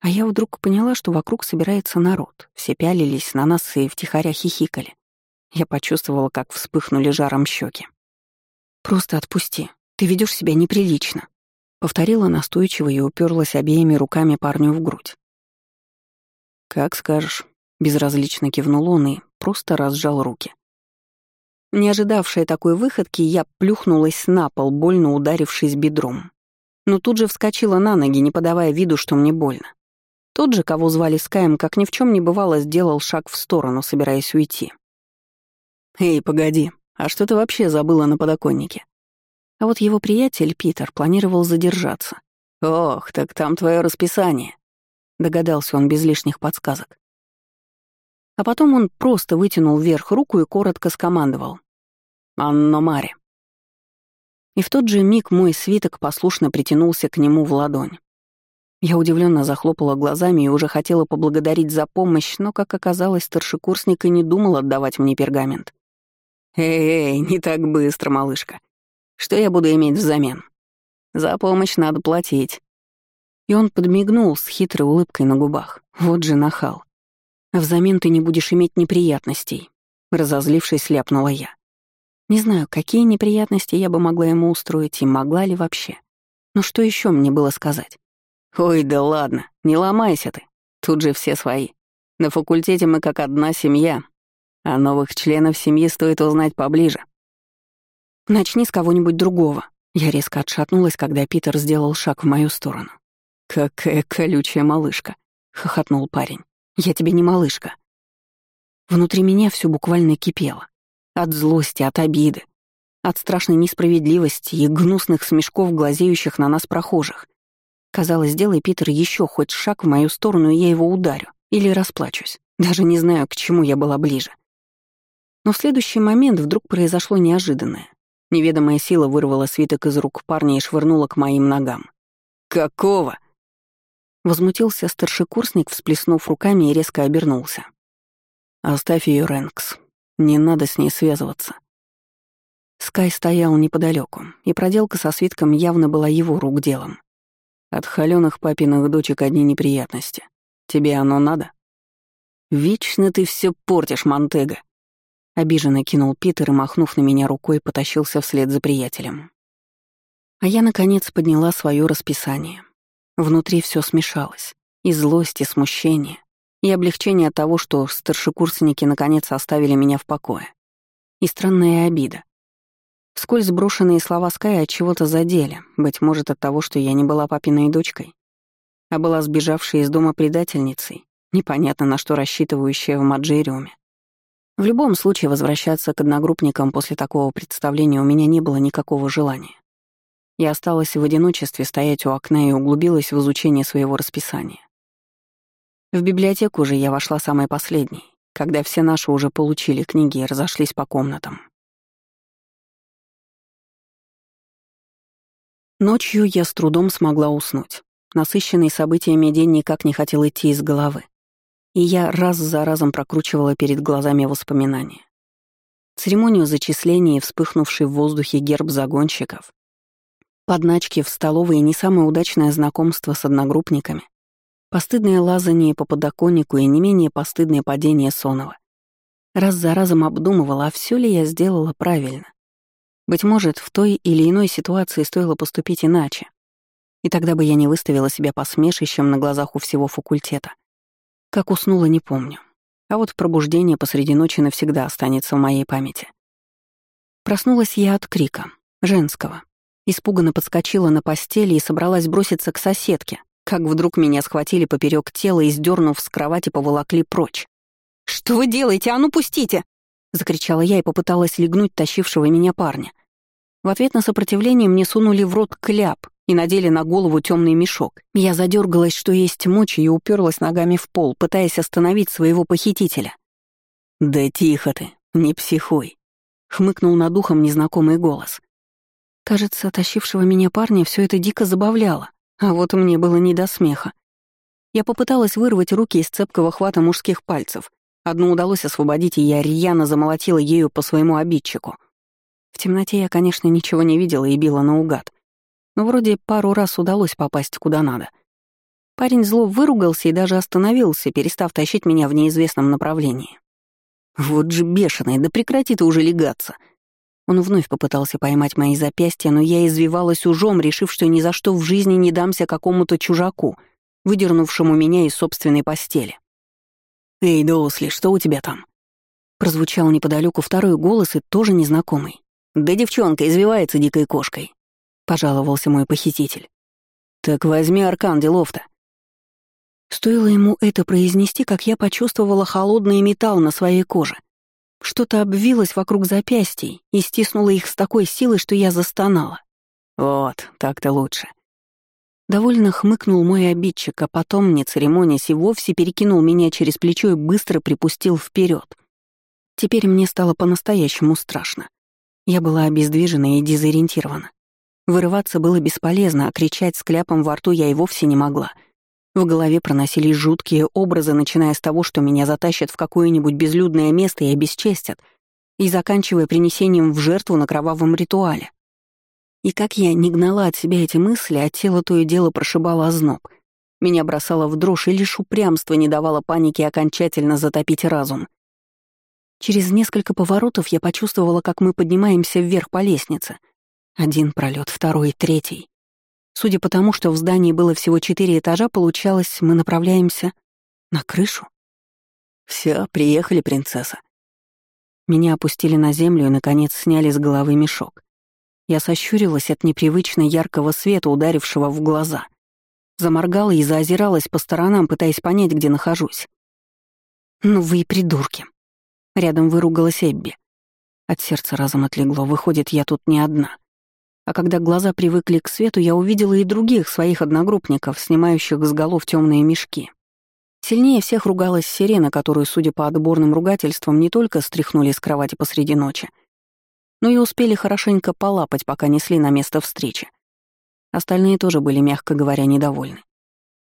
А я вдруг поняла, что вокруг собирается народ. Все пялились на нас и втихаря хихикали. Я почувствовала, как вспыхнули жаром щеки. «Просто отпусти. Ты ведешь себя неприлично», — повторила настойчиво и уперлась обеими руками парню в грудь. «Как скажешь», — безразлично кивнул он и просто разжал руки. Не ожидавшая такой выходки, я плюхнулась на пол, больно ударившись бедром. Но тут же вскочила на ноги, не подавая виду, что мне больно. Тот же, кого звали Скаем, как ни в чем не бывало, сделал шаг в сторону, собираясь уйти. «Эй, погоди, а что ты вообще забыла на подоконнике?» А вот его приятель Питер планировал задержаться. «Ох, так там твое расписание», — догадался он без лишних подсказок. А потом он просто вытянул вверх руку и коротко скомандовал. Анно Маре. И в тот же миг мой свиток послушно притянулся к нему в ладонь. Я удивленно захлопала глазами и уже хотела поблагодарить за помощь, но, как оказалось, старшекурсник и не думал отдавать мне пергамент. «Эй, не так быстро, малышка. Что я буду иметь взамен? За помощь надо платить». И он подмигнул с хитрой улыбкой на губах. Вот же нахал. «Взамен ты не будешь иметь неприятностей», — разозлившись, ляпнула я. Не знаю, какие неприятности я бы могла ему устроить и могла ли вообще. Но что еще мне было сказать? «Ой, да ладно, не ломайся ты. Тут же все свои. На факультете мы как одна семья, а новых членов семьи стоит узнать поближе». «Начни с кого-нибудь другого». Я резко отшатнулась, когда Питер сделал шаг в мою сторону. «Какая колючая малышка», — хохотнул парень. «Я тебе не малышка». Внутри меня все буквально кипело. От злости, от обиды, от страшной несправедливости и гнусных смешков, глазеющих на нас прохожих. Казалось, сделай Питер еще хоть шаг в мою сторону, и я его ударю. Или расплачусь. Даже не знаю, к чему я была ближе. Но в следующий момент вдруг произошло неожиданное. Неведомая сила вырвала свиток из рук парня и швырнула к моим ногам. «Какого?» Возмутился старшекурсник, всплеснув руками и резко обернулся. «Оставь ее, Рэнкс. Не надо с ней связываться. Скай стоял неподалеку, и проделка со свитком явно была его рук делом. От холёных папиных дочек одни неприятности. Тебе оно надо? Вечно ты все портишь, Монтега. Обиженно кинул Питер и, махнув на меня рукой, потащился вслед за приятелем. А я, наконец, подняла свое расписание. Внутри все смешалось. И злость, и смущение, и облегчение от того, что старшекурсники наконец оставили меня в покое. И странная обида. Вскользь сброшенные слова Скай от чего-то задели, быть может, от того, что я не была папиной дочкой, а была сбежавшей из дома предательницей, непонятно на что рассчитывающая в Маджериуме. В любом случае возвращаться к одногруппникам после такого представления у меня не было никакого желания. Я осталась в одиночестве стоять у окна и углубилась в изучение своего расписания. В библиотеку же я вошла самой последней, когда все наши уже получили книги и разошлись по комнатам. Ночью я с трудом смогла уснуть. Насыщенный событиями день никак не хотел идти из головы. И я раз за разом прокручивала перед глазами воспоминания. церемонию зачисления и вспыхнувший в воздухе герб загонщиков, подначки в столовой и не самое удачное знакомство с одногруппниками, постыдное лазание по подоконнику и не менее постыдное падение Сонова. Раз за разом обдумывала, а все ли я сделала правильно. Быть может, в той или иной ситуации стоило поступить иначе. И тогда бы я не выставила себя посмешищем на глазах у всего факультета. Как уснула, не помню. А вот пробуждение посреди ночи навсегда останется в моей памяти. Проснулась я от крика, женского. Испуганно подскочила на постели и собралась броситься к соседке, как вдруг меня схватили поперек тела и, сдернув с кровати, поволокли прочь. «Что вы делаете? А ну пустите!» — закричала я и попыталась легнуть тащившего меня парня. В ответ на сопротивление мне сунули в рот кляп и надели на голову темный мешок. Я задергалась, что есть мочи, и уперлась ногами в пол, пытаясь остановить своего похитителя. «Да тихо ты, не психуй», — хмыкнул над ухом незнакомый голос. Кажется, тащившего меня парня все это дико забавляло, а вот мне было не до смеха. Я попыталась вырвать руки из цепкого хвата мужских пальцев. Одну удалось освободить, и я рьяно замолотила ею по своему обидчику. В темноте я, конечно, ничего не видела и била наугад но вроде пару раз удалось попасть куда надо. Парень зло выругался и даже остановился, перестав тащить меня в неизвестном направлении. «Вот же бешеный, да прекрати ты уже легаться!» Он вновь попытался поймать мои запястья, но я извивалась ужом, решив, что ни за что в жизни не дамся какому-то чужаку, выдернувшему меня из собственной постели. «Эй, Доусли, что у тебя там?» Прозвучал неподалеку второй голос и тоже незнакомый. «Да девчонка извивается дикой кошкой. — пожаловался мой похититель. «Так возьми аркан Делофта». Стоило ему это произнести, как я почувствовала холодный металл на своей коже. Что-то обвилось вокруг запястий и стиснуло их с такой силой, что я застонала. «Вот, так-то лучше». Довольно хмыкнул мой обидчик, а потом, не церемонясь, и вовсе перекинул меня через плечо и быстро припустил вперед. Теперь мне стало по-настоящему страшно. Я была обездвижена и дезориентирована. Вырываться было бесполезно, а кричать с кляпом во рту я и вовсе не могла. В голове проносились жуткие образы, начиная с того, что меня затащат в какое-нибудь безлюдное место и обесчестят, и заканчивая принесением в жертву на кровавом ритуале. И как я не гнала от себя эти мысли, а тело то и дело прошибало озноб. Меня бросало в дрожь, и лишь упрямство не давало панике окончательно затопить разум. Через несколько поворотов я почувствовала, как мы поднимаемся вверх по лестнице — один пролет, второй, третий. Судя по тому, что в здании было всего четыре этажа, получалось, мы направляемся на крышу. Все, приехали, принцесса. Меня опустили на землю и, наконец, сняли с головы мешок. Я сощурилась от непривычно яркого света, ударившего в глаза. Заморгала и заозиралась по сторонам, пытаясь понять, где нахожусь. «Ну вы и придурки!» Рядом выругалась Эбби. От сердца разом отлегло, выходит, я тут не одна. А когда глаза привыкли к свету, я увидела и других своих одногруппников, снимающих с голов темные мешки. Сильнее всех ругалась сирена, которую, судя по отборным ругательствам, не только стряхнули с кровати посреди ночи, но и успели хорошенько полапать, пока несли на место встречи. Остальные тоже были, мягко говоря, недовольны.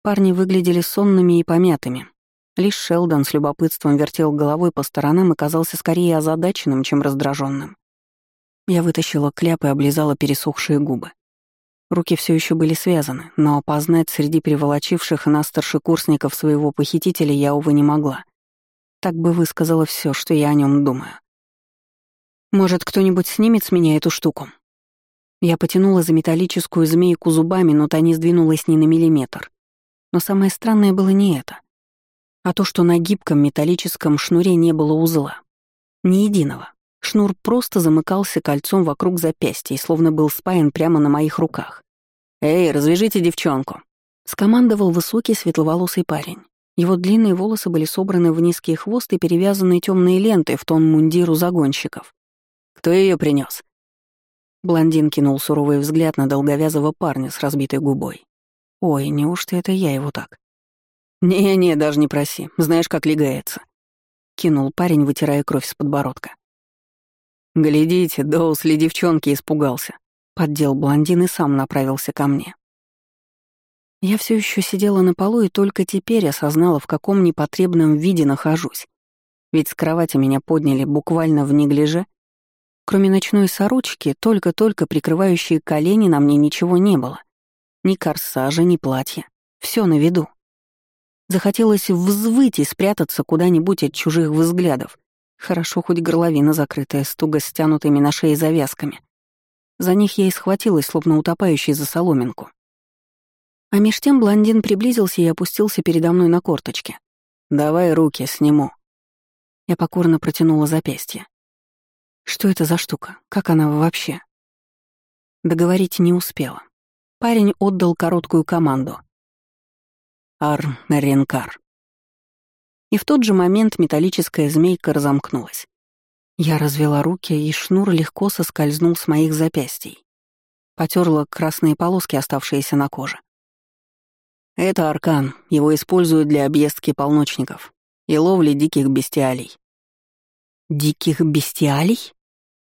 Парни выглядели сонными и помятыми. Лишь Шелдон с любопытством вертел головой по сторонам и казался скорее озадаченным, чем раздраженным. Я вытащила кляп и облизала пересохшие губы. Руки все еще были связаны, но опознать среди приволочивших нас старшекурсников своего похитителя я, увы, не могла. Так бы высказала все, что я о нем думаю. «Может, кто-нибудь снимет с меня эту штуку?» Я потянула за металлическую змейку зубами, но та не сдвинулась ни на миллиметр. Но самое странное было не это, а то, что на гибком металлическом шнуре не было узла. Ни единого. Шнур просто замыкался кольцом вокруг запястья и словно был спаян прямо на моих руках. «Эй, развяжите девчонку!» — скомандовал высокий светловолосый парень. Его длинные волосы были собраны в низкий хвост и перевязаны темные ленты в тон мундиру загонщиков. «Кто ее принес? Блондин кинул суровый взгляд на долговязого парня с разбитой губой. «Ой, неужто это я его так?» «Не-не, даже не проси. Знаешь, как легается», — кинул парень, вытирая кровь с подбородка. «Глядите, Доусли девчонки испугался», — поддел блондин и сам направился ко мне. Я все еще сидела на полу и только теперь осознала, в каком непотребном виде нахожусь. Ведь с кровати меня подняли буквально в неглиже. Кроме ночной сорочки, только-только прикрывающей колени на мне ничего не было. Ни корсажа, ни платья. Все на виду. Захотелось взвыть и спрятаться куда-нибудь от чужих взглядов. Хорошо, хоть горловина закрытая, с туго стянутыми на шее завязками. За них я и схватилась, словно утопающий за соломинку. А меж тем блондин приблизился и опустился передо мной на корточки. «Давай руки, сниму». Я покорно протянула запястье. Что это за штука? Как она вообще? Договорить не успела. Парень отдал короткую команду. Ар-Ренкар. И в тот же момент металлическая змейка разомкнулась. Я развела руки, и шнур легко соскользнул с моих запястий. Потерла красные полоски, оставшиеся на коже. Это аркан, его используют для объездки полночников и ловли диких бестиалий. Диких бестиалий?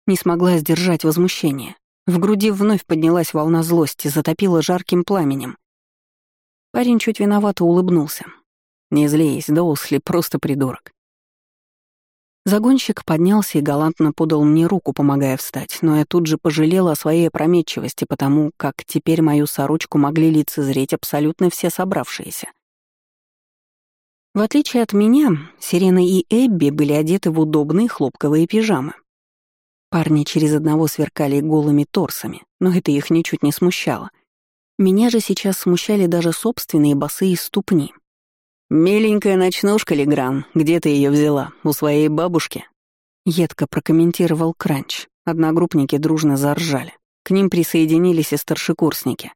Не смогла сдержать возмущение. В груди вновь поднялась волна злости, затопила жарким пламенем. Парень чуть виновато улыбнулся. «Не злись, Доусли просто придурок». Загонщик поднялся и галантно подал мне руку, помогая встать, но я тут же пожалела о своей опрометчивости, потому как теперь мою сорочку могли лицезреть абсолютно все собравшиеся. В отличие от меня, Сирена и Эбби были одеты в удобные хлопковые пижамы. Парни через одного сверкали голыми торсами, но это их ничуть не смущало — меня же сейчас смущали даже собственные босые ступни. «Миленькая ночнушка, Легран, где ты ее взяла? У своей бабушки?» Едко прокомментировал Кранч. Одногруппники дружно заржали. К ним присоединились и старшекурсники.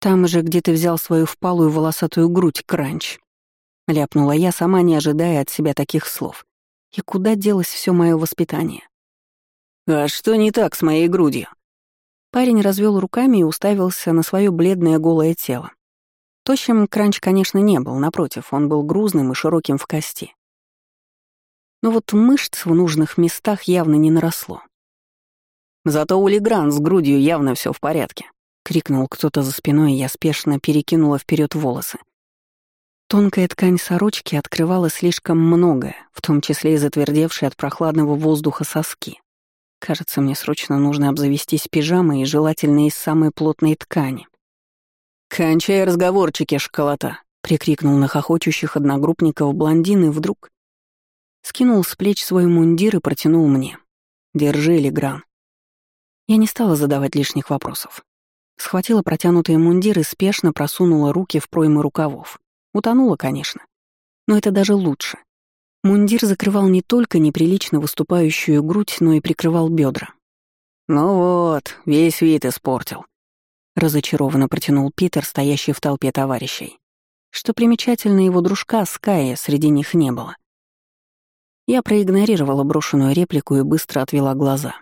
«Там же, где ты взял свою впалую волосатую грудь, Кранч», — ляпнула я, сама не ожидая от себя таких слов. И куда делось все мое воспитание? «А что не так с моей грудью?» Парень развел руками и уставился на свое бледное голое тело. Тощим Кранч, конечно, не был, напротив, он был грузным и широким в кости. Но вот мышц в нужных местах явно не наросло. «Зато у Легран с грудью явно все в порядке», — крикнул кто-то за спиной, и я спешно перекинула вперед волосы. Тонкая ткань сорочки открывала слишком многое, в том числе и затвердевшие от прохладного воздуха соски. Кажется, мне срочно нужно обзавестись пижамой и желательно из самой плотной ткани. «Кончай разговорчики, школота!» — прикрикнул на хохочущих одногруппников блондин и вдруг скинул с плеч свой мундир и протянул мне. «Держи, Легран». Я не стала задавать лишних вопросов. Схватила протянутый мундир и спешно просунула руки в проймы рукавов. Утонула, конечно. Но это даже лучше. Мундир закрывал не только неприлично выступающую грудь, но и прикрывал бедра. «Ну вот, весь вид испортил», — разочарованно протянул Питер, стоящий в толпе товарищей. Что примечательно, его дружка Ская среди них не было. Я проигнорировала брошенную реплику и быстро отвела глаза.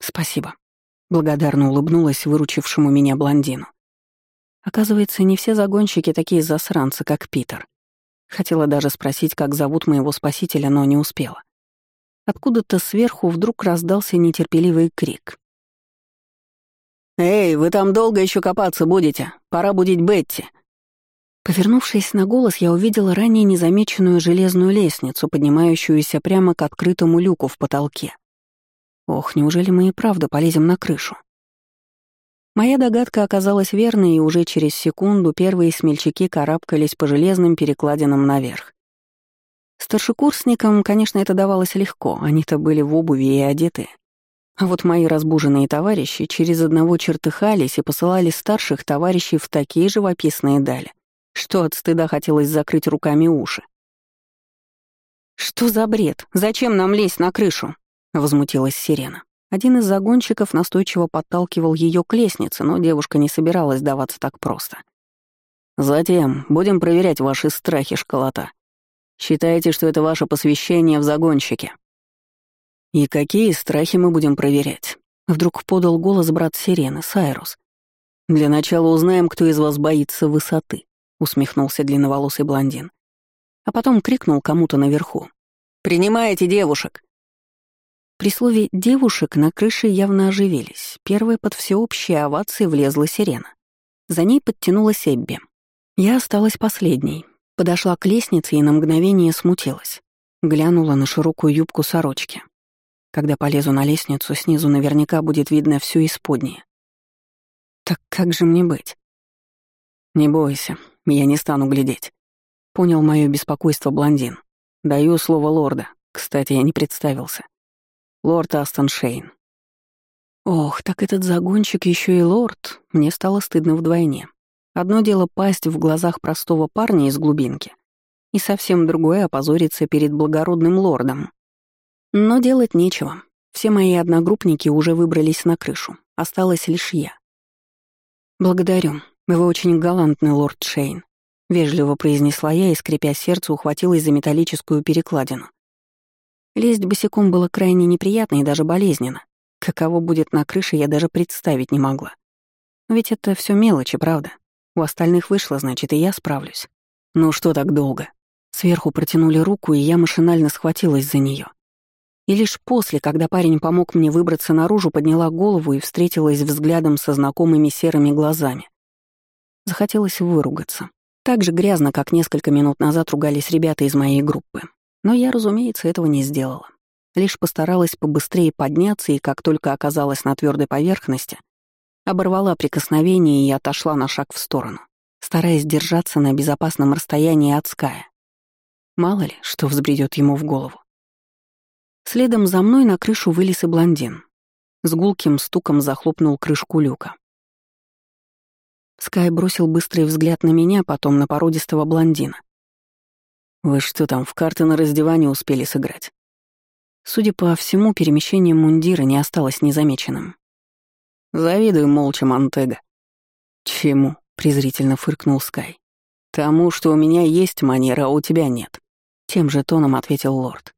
«Спасибо», — благодарно улыбнулась выручившему меня блондину. Оказывается, не все загонщики такие засранцы, как Питер. Хотела даже спросить, как зовут моего спасителя, но не успела. Откуда-то сверху вдруг раздался нетерпеливый крик. «Эй, вы там долго еще копаться будете? Пора будить Бетти!» Повернувшись на голос, я увидела ранее незамеченную железную лестницу, поднимающуюся прямо к открытому люку в потолке. Ох, неужели мы и правда полезем на крышу? Моя догадка оказалась верной, и уже через секунду первые смельчаки карабкались по железным перекладинам наверх. Старшекурсникам, конечно, это давалось легко, они-то были в обуви и одеты. А вот мои разбуженные товарищи через одного чертыхались и посылали старших товарищей в такие живописные дали, что от стыда хотелось закрыть руками уши. «Что за бред? Зачем нам лезть на крышу?» — возмутилась Сирена. Один из загонщиков настойчиво подталкивал ее к лестнице, но девушка не собиралась даваться так просто. «Затем будем проверять ваши страхи, школота. Считаете, что это ваше посвящение в загонщике?» «И какие страхи мы будем проверять?» Вдруг подал голос брат Сирены, Сайрус. «Для начала узнаем, кто из вас боится высоты», — усмехнулся длинноволосый блондин. А потом крикнул кому-то наверху. «Принимайте девушек!» При слове «девушек» на крыше явно оживились. Первой под всеобщие овации влезла сирена. За ней подтянулась Эбби. Я осталась последней. Подошла к лестнице и на мгновение смутилась. глянула на широкую юбку сорочки. Когда полезу на лестницу, снизу наверняка будет видно всю исподнее. Так как же мне быть? Не бойся, я не стану глядеть. Понял мое беспокойство блондин. Даю слово лорда. Кстати, я не представился. Лорд Астон Шейн. Ох, так этот загонщик еще и лорд. Мне стало стыдно вдвойне. Одно дело пасть в глазах простого парня из глубинки, и совсем другое — опозориться перед благородным лордом. Но делать нечего. Все мои одногруппники уже выбрались на крышу. Осталась лишь я. «Благодарю. Вы очень галантный, лорд Шейн», — вежливо произнесла я и, скрипя сердце, ухватилась за металлическую перекладину. Лезть босиком было крайне неприятно и даже болезненно. Каково будет на крыше, я даже представить не могла. Ведь это все мелочи, правда? У остальных вышло, значит, и я справлюсь. Ну что так долго? Сверху протянули руку, и я машинально схватилась за нее. И лишь после, когда парень помог мне выбраться наружу, подняла голову и встретилась взглядом со знакомыми серыми глазами. Захотелось выругаться. Так же грязно, как несколько минут назад ругались ребята из моей группы. Но я, разумеется, этого не сделала. Лишь постаралась побыстрее подняться и, как только оказалась на твердой поверхности, оборвала прикосновение и отошла на шаг в сторону, стараясь держаться на безопасном расстоянии от Ская. Мало ли, что взбредет ему в голову. Следом за мной на крышу вылез и блондин. С гулким стуком захлопнул крышку люка. Скай бросил быстрый взгляд на меня, потом на породистого блондина. «Вы что там, в карты на раздевание успели сыграть?» Судя по всему, перемещение мундира не осталось незамеченным. «Завидую молча, Монтега». «Чему?» — презрительно фыркнул Скай. «Тому, что у меня есть манера, а у тебя нет», — тем же тоном ответил лорд.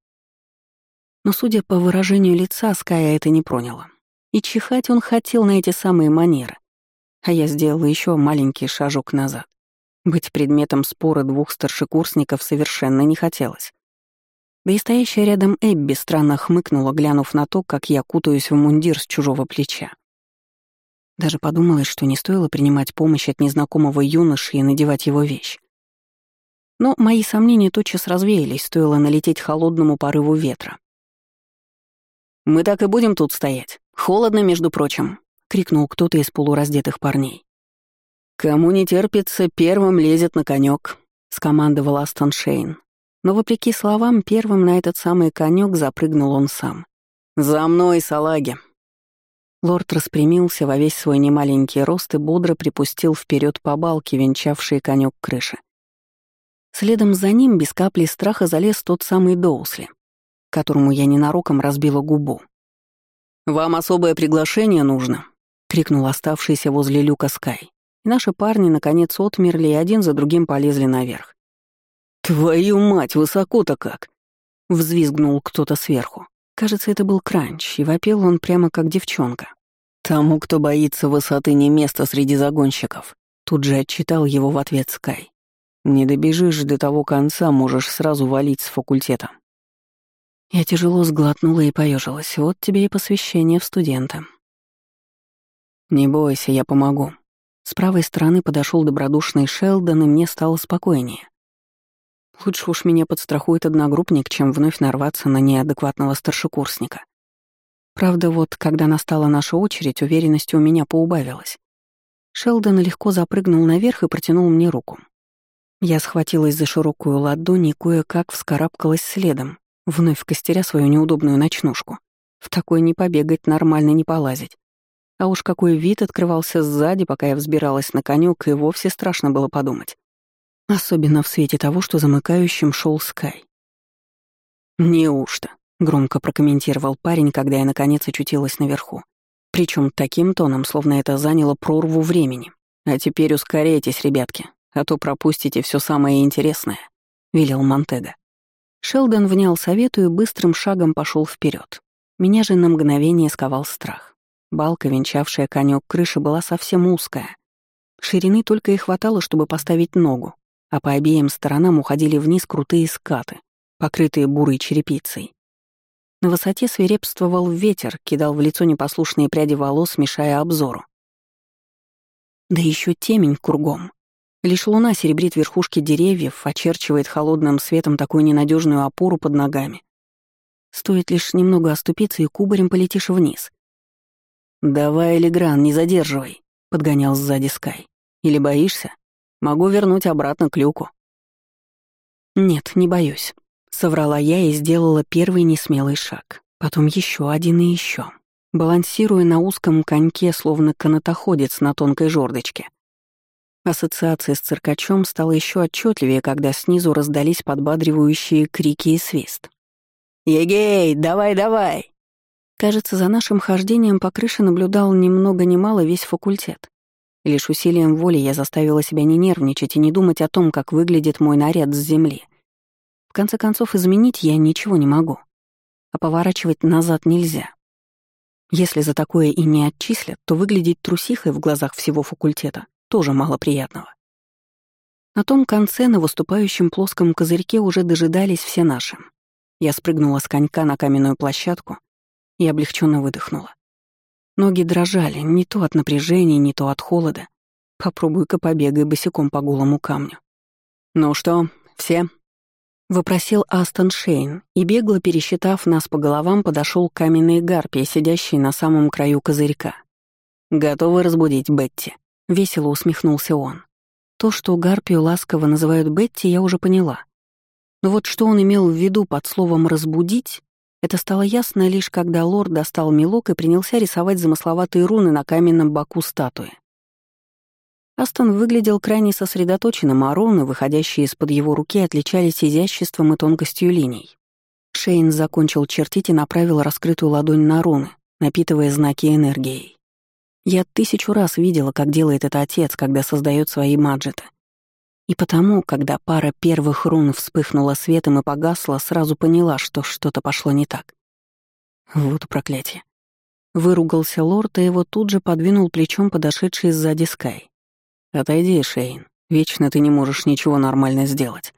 Но, судя по выражению лица, Ская это не проняло. И чихать он хотел на эти самые манеры. А я сделала еще маленький шажок назад. Быть предметом спора двух старшекурсников совершенно не хотелось. Да и стоящая рядом Эбби странно хмыкнула, глянув на то, как я кутаюсь в мундир с чужого плеча. Даже подумалось, что не стоило принимать помощь от незнакомого юноши и надевать его вещь. Но мои сомнения тотчас развеялись, стоило налететь холодному порыву ветра. «Мы так и будем тут стоять. Холодно, между прочим», — крикнул кто-то из полураздетых парней. «Кому не терпится, первым лезет на конек, скомандовал Астон Шейн. Но, вопреки словам, первым на этот самый конек запрыгнул он сам. «За мной, салаги!» Лорд распрямился во весь свой немаленький рост и бодро припустил вперед по балке, венчавшей конек крыши. Следом за ним без капли страха залез тот самый Доусли, которому я ненароком разбила губу. «Вам особое приглашение нужно», — крикнул оставшийся возле люка Скай. И наши парни, наконец, отмерли и один за другим полезли наверх. «Твою мать, высоко-то как!» — взвизгнул кто-то сверху. Кажется, это был Кранч, и вопил он прямо как девчонка. «Тому, кто боится высоты, не место среди загонщиков», — тут же отчитал его в ответ Скай. «Не добежишь до того конца, можешь сразу валить с факультета». Я тяжело сглотнула и поежилась. Вот тебе и посвящение в студента. «Не бойся, я помогу», с правой стороны подошел добродушный Шелдон, и мне стало спокойнее. Лучше уж меня подстрахует одногруппник, чем вновь нарваться на неадекватного старшекурсника. Правда, вот, когда настала наша очередь, уверенности у меня поубавилась. Шелдон легко запрыгнул наверх и протянул мне руку. Я схватилась за широкую ладонь и кое-как вскарабкалась следом, вновь костеря свою неудобную ночнушку. В такой не побегать, нормально не полазить. А уж какой вид открывался сзади, пока я взбиралась на конюк, и вовсе страшно было подумать. Особенно в свете того, что замыкающим шел Скай. «Неужто?» — громко прокомментировал парень, когда я наконец очутилась наверху. Причем таким тоном, словно это заняло прорву времени. «А теперь ускоряйтесь, ребятки, а то пропустите все самое интересное», — велел Монтега. Шелдон внял совету и быстрым шагом пошел вперед. Меня же на мгновение сковал страх. Балка, венчавшая конек крыши, была совсем узкая. Ширины только и хватало, чтобы поставить ногу, а по обеим сторонам уходили вниз крутые скаты, покрытые бурой черепицей. На высоте свирепствовал ветер, кидал в лицо непослушные пряди волос, мешая обзору. Да еще темень кругом. Лишь луна серебрит верхушки деревьев, очерчивает холодным светом такую ненадежную опору под ногами. Стоит лишь немного оступиться, и кубарем полетишь вниз. «Давай, Элегран, не задерживай», — подгонял сзади Скай. «Или боишься? Могу вернуть обратно к люку». «Нет, не боюсь», — соврала я и сделала первый несмелый шаг. Потом еще один и еще, балансируя на узком коньке, словно канатоходец на тонкой жердочке. Ассоциация с циркачом стала еще отчетливее, когда снизу раздались подбадривающие крики и свист. «Егей, давай, давай!» Кажется, за нашим хождением по крыше наблюдал ни много ни мало весь факультет. Лишь усилием воли я заставила себя не нервничать и не думать о том, как выглядит мой наряд с земли. В конце концов, изменить я ничего не могу. А поворачивать назад нельзя. Если за такое и не отчислят, то выглядеть трусихой в глазах всего факультета тоже мало приятного. На том конце, на выступающем плоском козырьке, уже дожидались все наши. Я спрыгнула с конька на каменную площадку и облегченно выдохнула. Ноги дрожали, не то от напряжения, не то от холода. Попробуй-ка побегай босиком по голому камню. «Ну что, все?» — вопросил Астон Шейн, и, бегло пересчитав нас по головам, подошел к каменной гарпии, сидящей на самом краю козырька. «Готовы разбудить Бетти?» — весело усмехнулся он. То, что гарпию ласково называют Бетти, я уже поняла. Но вот что он имел в виду под словом «разбудить», это стало ясно лишь когда лорд достал мелок и принялся рисовать замысловатые руны на каменном боку статуи. Астон выглядел крайне сосредоточенным, а руны, выходящие из-под его руки, отличались изяществом и тонкостью линий. Шейн закончил чертить и направил раскрытую ладонь на руны, напитывая знаки энергией. Я тысячу раз видела, как делает это отец, когда создает свои маджеты. И потому, когда пара первых рун вспыхнула светом и погасла, сразу поняла, что что-то пошло не так. Вот проклятие. Выругался лорд, и его тут же подвинул плечом подошедший сзади Скай. «Отойди, Шейн. Вечно ты не можешь ничего нормально сделать».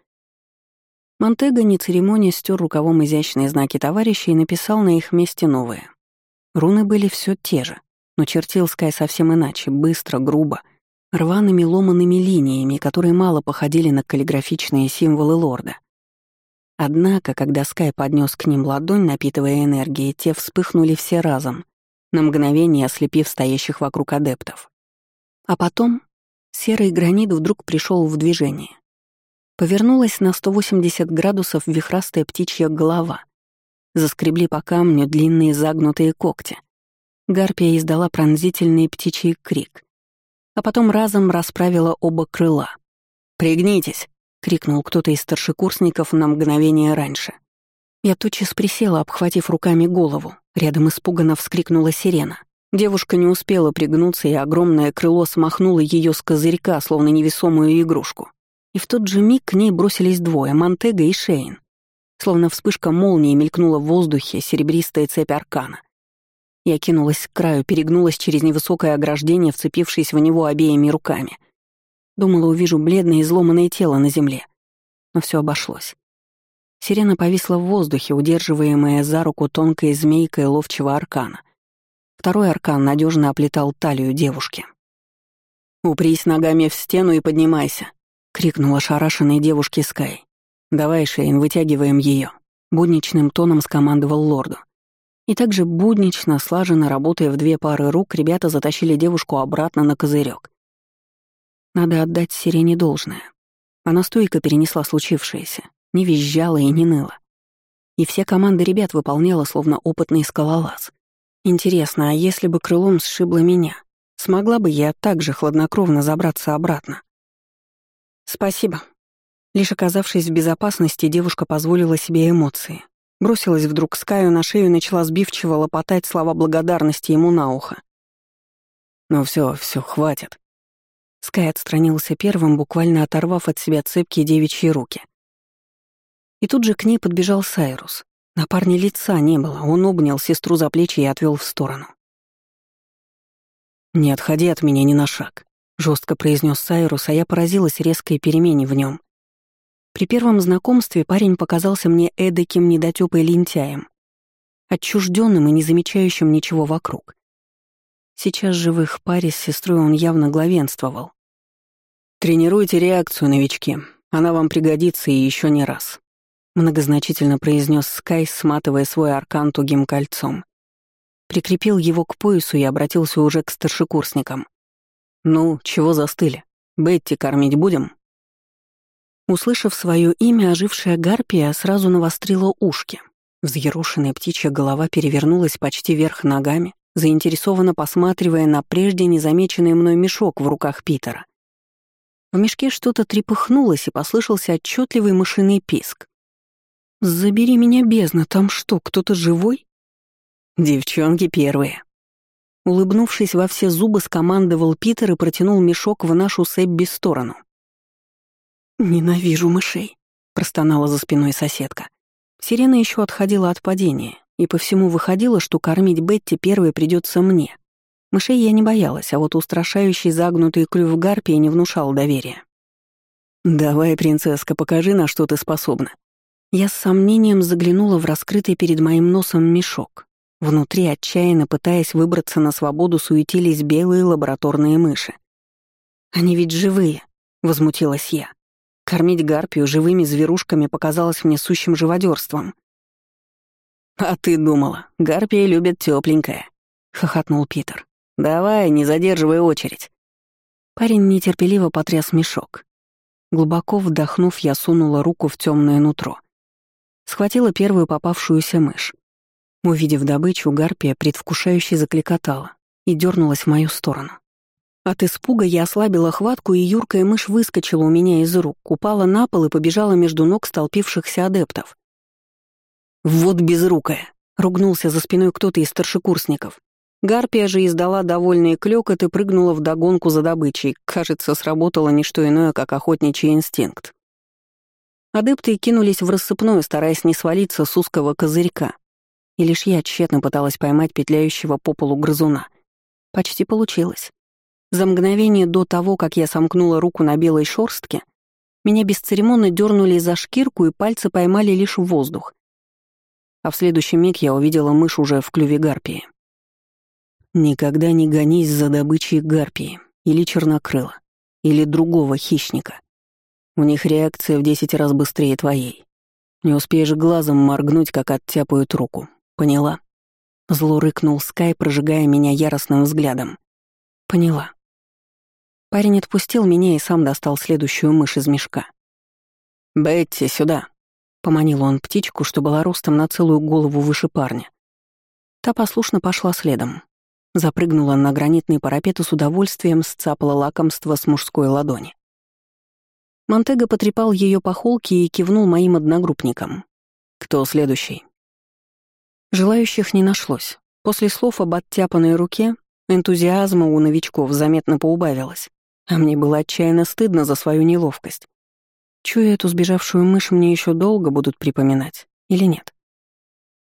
Монтега, не церемония, стер рукавом изящные знаки товарища и написал на их месте новые. Руны были все те же, но чертил Скай совсем иначе, быстро, грубо — рваными ломанными линиями, которые мало походили на каллиграфичные символы лорда. Однако, когда Скай поднес к ним ладонь, напитывая энергией, те вспыхнули все разом, на мгновение ослепив стоящих вокруг адептов. А потом серый гранит вдруг пришел в движение. Повернулась на 180 градусов вихрастая птичья голова. Заскребли по камню длинные загнутые когти. Гарпия издала пронзительный птичий крик а потом разом расправила оба крыла. «Пригнитесь!» — крикнул кто-то из старшекурсников на мгновение раньше. Я тотчас присела, обхватив руками голову. Рядом испуганно вскрикнула сирена. Девушка не успела пригнуться, и огромное крыло смахнуло ее с козырька, словно невесомую игрушку. И в тот же миг к ней бросились двое — Монтега и Шейн. Словно вспышка молнии мелькнула в воздухе серебристая цепь аркана. Я кинулась к краю, перегнулась через невысокое ограждение, вцепившись в него обеими руками. Думала, увижу бледное изломанное тело на земле. Но все обошлось. Сирена повисла в воздухе, удерживаемая за руку тонкой змейкой ловчего аркана. Второй аркан надежно оплетал талию девушки. «Упрись ногами в стену и поднимайся», — крикнула шарашенной девушке Скай. «Давай, Шейн, вытягиваем ее. будничным тоном скомандовал лорду. И также буднично, слаженно работая в две пары рук, ребята затащили девушку обратно на козырек. Надо отдать Сирене должное. Она стойко перенесла случившееся, не визжала и не ныла. И все команды ребят выполняла словно опытный скалолаз. Интересно, а если бы крылом сшибло меня, смогла бы я так же хладнокровно забраться обратно? Спасибо. Лишь оказавшись в безопасности, девушка позволила себе эмоции, Бросилась вдруг Скаю на шею и начала сбивчиво лопотать слова благодарности ему на ухо. «Ну все, все, хватит». Скай отстранился первым, буквально оторвав от себя цепкие девичьи руки. И тут же к ней подбежал Сайрус. На парне лица не было, он обнял сестру за плечи и отвел в сторону. «Не отходи от меня ни на шаг», — жестко произнес Сайрус, а я поразилась резкой перемене в нем. При первом знакомстве парень показался мне эдаким недотёпой лентяем, отчужденным и не замечающим ничего вокруг. Сейчас же в их паре с сестрой он явно главенствовал. Тренируйте реакцию, новички. Она вам пригодится и еще не раз. Многозначительно произнес Скай, сматывая свой аркан тугим кольцом. Прикрепил его к поясу и обратился уже к старшекурсникам. «Ну, чего застыли? Бетти кормить будем?» Услышав свое имя, ожившая гарпия сразу навострила ушки. Взъерошенная птичья голова перевернулась почти вверх ногами, заинтересованно посматривая на прежде незамеченный мной мешок в руках Питера. В мешке что-то трепыхнулось, и послышался отчетливый мышиный писк. «Забери меня, бездна, там что, кто-то живой?» «Девчонки первые». Улыбнувшись во все зубы, скомандовал Питер и протянул мешок в нашу с Эбби сторону. «Ненавижу мышей», — простонала за спиной соседка. Сирена еще отходила от падения, и по всему выходило, что кормить Бетти первой придется мне. Мышей я не боялась, а вот устрашающий загнутый клюв гарпии не внушал доверия. «Давай, принцесска, покажи, на что ты способна». Я с сомнением заглянула в раскрытый перед моим носом мешок. Внутри, отчаянно пытаясь выбраться на свободу, суетились белые лабораторные мыши. «Они ведь живые», — возмутилась я. Кормить гарпию живыми зверушками показалось мне сущим живодерством. «А ты думала, гарпии любят тепленькое, хохотнул Питер. «Давай, не задерживай очередь». Парень нетерпеливо потряс мешок. Глубоко вдохнув, я сунула руку в темное нутро. Схватила первую попавшуюся мышь. Увидев добычу, гарпия предвкушающе закликотала и дернулась в мою сторону. От испуга я ослабила хватку, и юркая мышь выскочила у меня из рук, упала на пол и побежала между ног столпившихся адептов. «Вот безрукая!» — ругнулся за спиной кто-то из старшекурсников. Гарпия же издала довольный клёкот и прыгнула в догонку за добычей. Кажется, сработало не что иное, как охотничий инстинкт. Адепты кинулись в рассыпную, стараясь не свалиться с узкого козырька. И лишь я тщетно пыталась поймать петляющего по полу грызуна. Почти получилось. За мгновение до того, как я сомкнула руку на белой шорстке, меня бесцеремонно дернули за шкирку и пальцы поймали лишь воздух. А в следующий миг я увидела мышь уже в клюве гарпии. Никогда не гонись за добычей гарпии или чернокрыла, или другого хищника. У них реакция в десять раз быстрее твоей. Не успеешь глазом моргнуть, как оттяпают руку. Поняла? Зло рыкнул Скай, прожигая меня яростным взглядом. Поняла. Парень отпустил меня и сам достал следующую мышь из мешка. «Бетти, сюда!» — поманил он птичку, что была ростом на целую голову выше парня. Та послушно пошла следом. Запрыгнула на гранитный парапет и с удовольствием сцапала лакомство с мужской ладони. Монтега потрепал ее по холке и кивнул моим одногруппникам. «Кто следующий?» Желающих не нашлось. После слов об оттяпанной руке энтузиазма у новичков заметно поубавилось. А мне было отчаянно стыдно за свою неловкость. Чую эту сбежавшую мышь мне еще долго будут припоминать, или нет?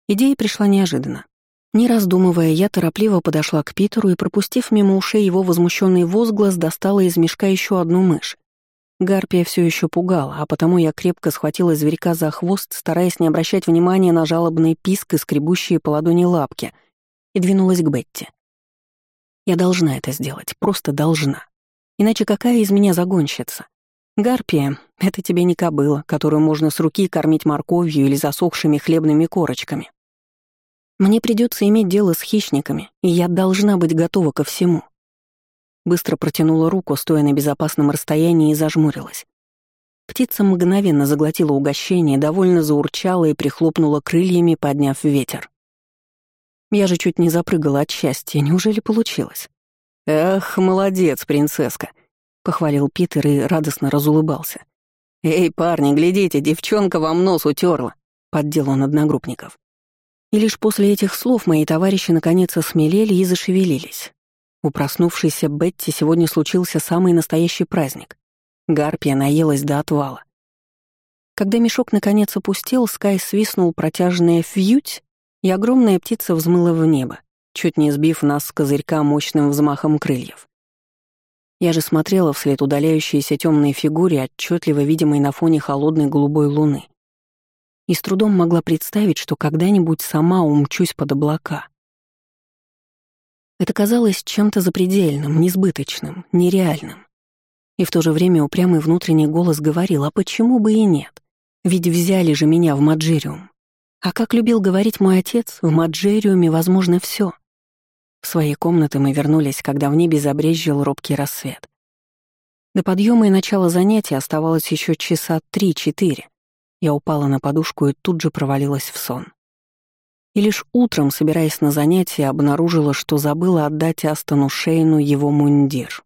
Идея пришла неожиданно. Не раздумывая, я торопливо подошла к Питеру и, пропустив мимо ушей его возмущенный возглас, достала из мешка еще одну мышь. Гарпия все еще пугала, а потому я крепко схватила зверька за хвост, стараясь не обращать внимания на жалобный писк и скребущие по ладони лапки, и двинулась к Бетти. Я должна это сделать, просто должна. Иначе какая из меня загонщица? Гарпия — это тебе не кобыла, которую можно с руки кормить морковью или засохшими хлебными корочками. Мне придется иметь дело с хищниками, и я должна быть готова ко всему. Быстро протянула руку, стоя на безопасном расстоянии, и зажмурилась. Птица мгновенно заглотила угощение, довольно заурчала и прихлопнула крыльями, подняв ветер. Я же чуть не запрыгала от счастья, неужели получилось? «Эх, молодец, принцесска», — похвалил Питер и радостно разулыбался. «Эй, парни, глядите, девчонка вам нос утерла», — поддел он одногруппников. И лишь после этих слов мои товарищи наконец осмелели и зашевелились. У проснувшейся Бетти сегодня случился самый настоящий праздник. Гарпия наелась до отвала. Когда мешок наконец опустел, Скай свистнул протяжное «фьють», и огромная птица взмыла в небо чуть не сбив нас с козырька мощным взмахом крыльев. Я же смотрела вслед удаляющейся темной фигуре, отчетливо видимой на фоне холодной голубой луны. И с трудом могла представить, что когда-нибудь сама умчусь под облака. Это казалось чем-то запредельным, несбыточным, нереальным. И в то же время упрямый внутренний голос говорил, а почему бы и нет? Ведь взяли же меня в Маджириум. А как любил говорить мой отец, в Маджириуме возможно все. В свои комнаты мы вернулись, когда в небе забрезжил робкий рассвет. До подъема и начала занятия оставалось еще часа три-четыре. Я упала на подушку и тут же провалилась в сон. И лишь утром, собираясь на занятия, обнаружила, что забыла отдать Астону Шейну его мундир.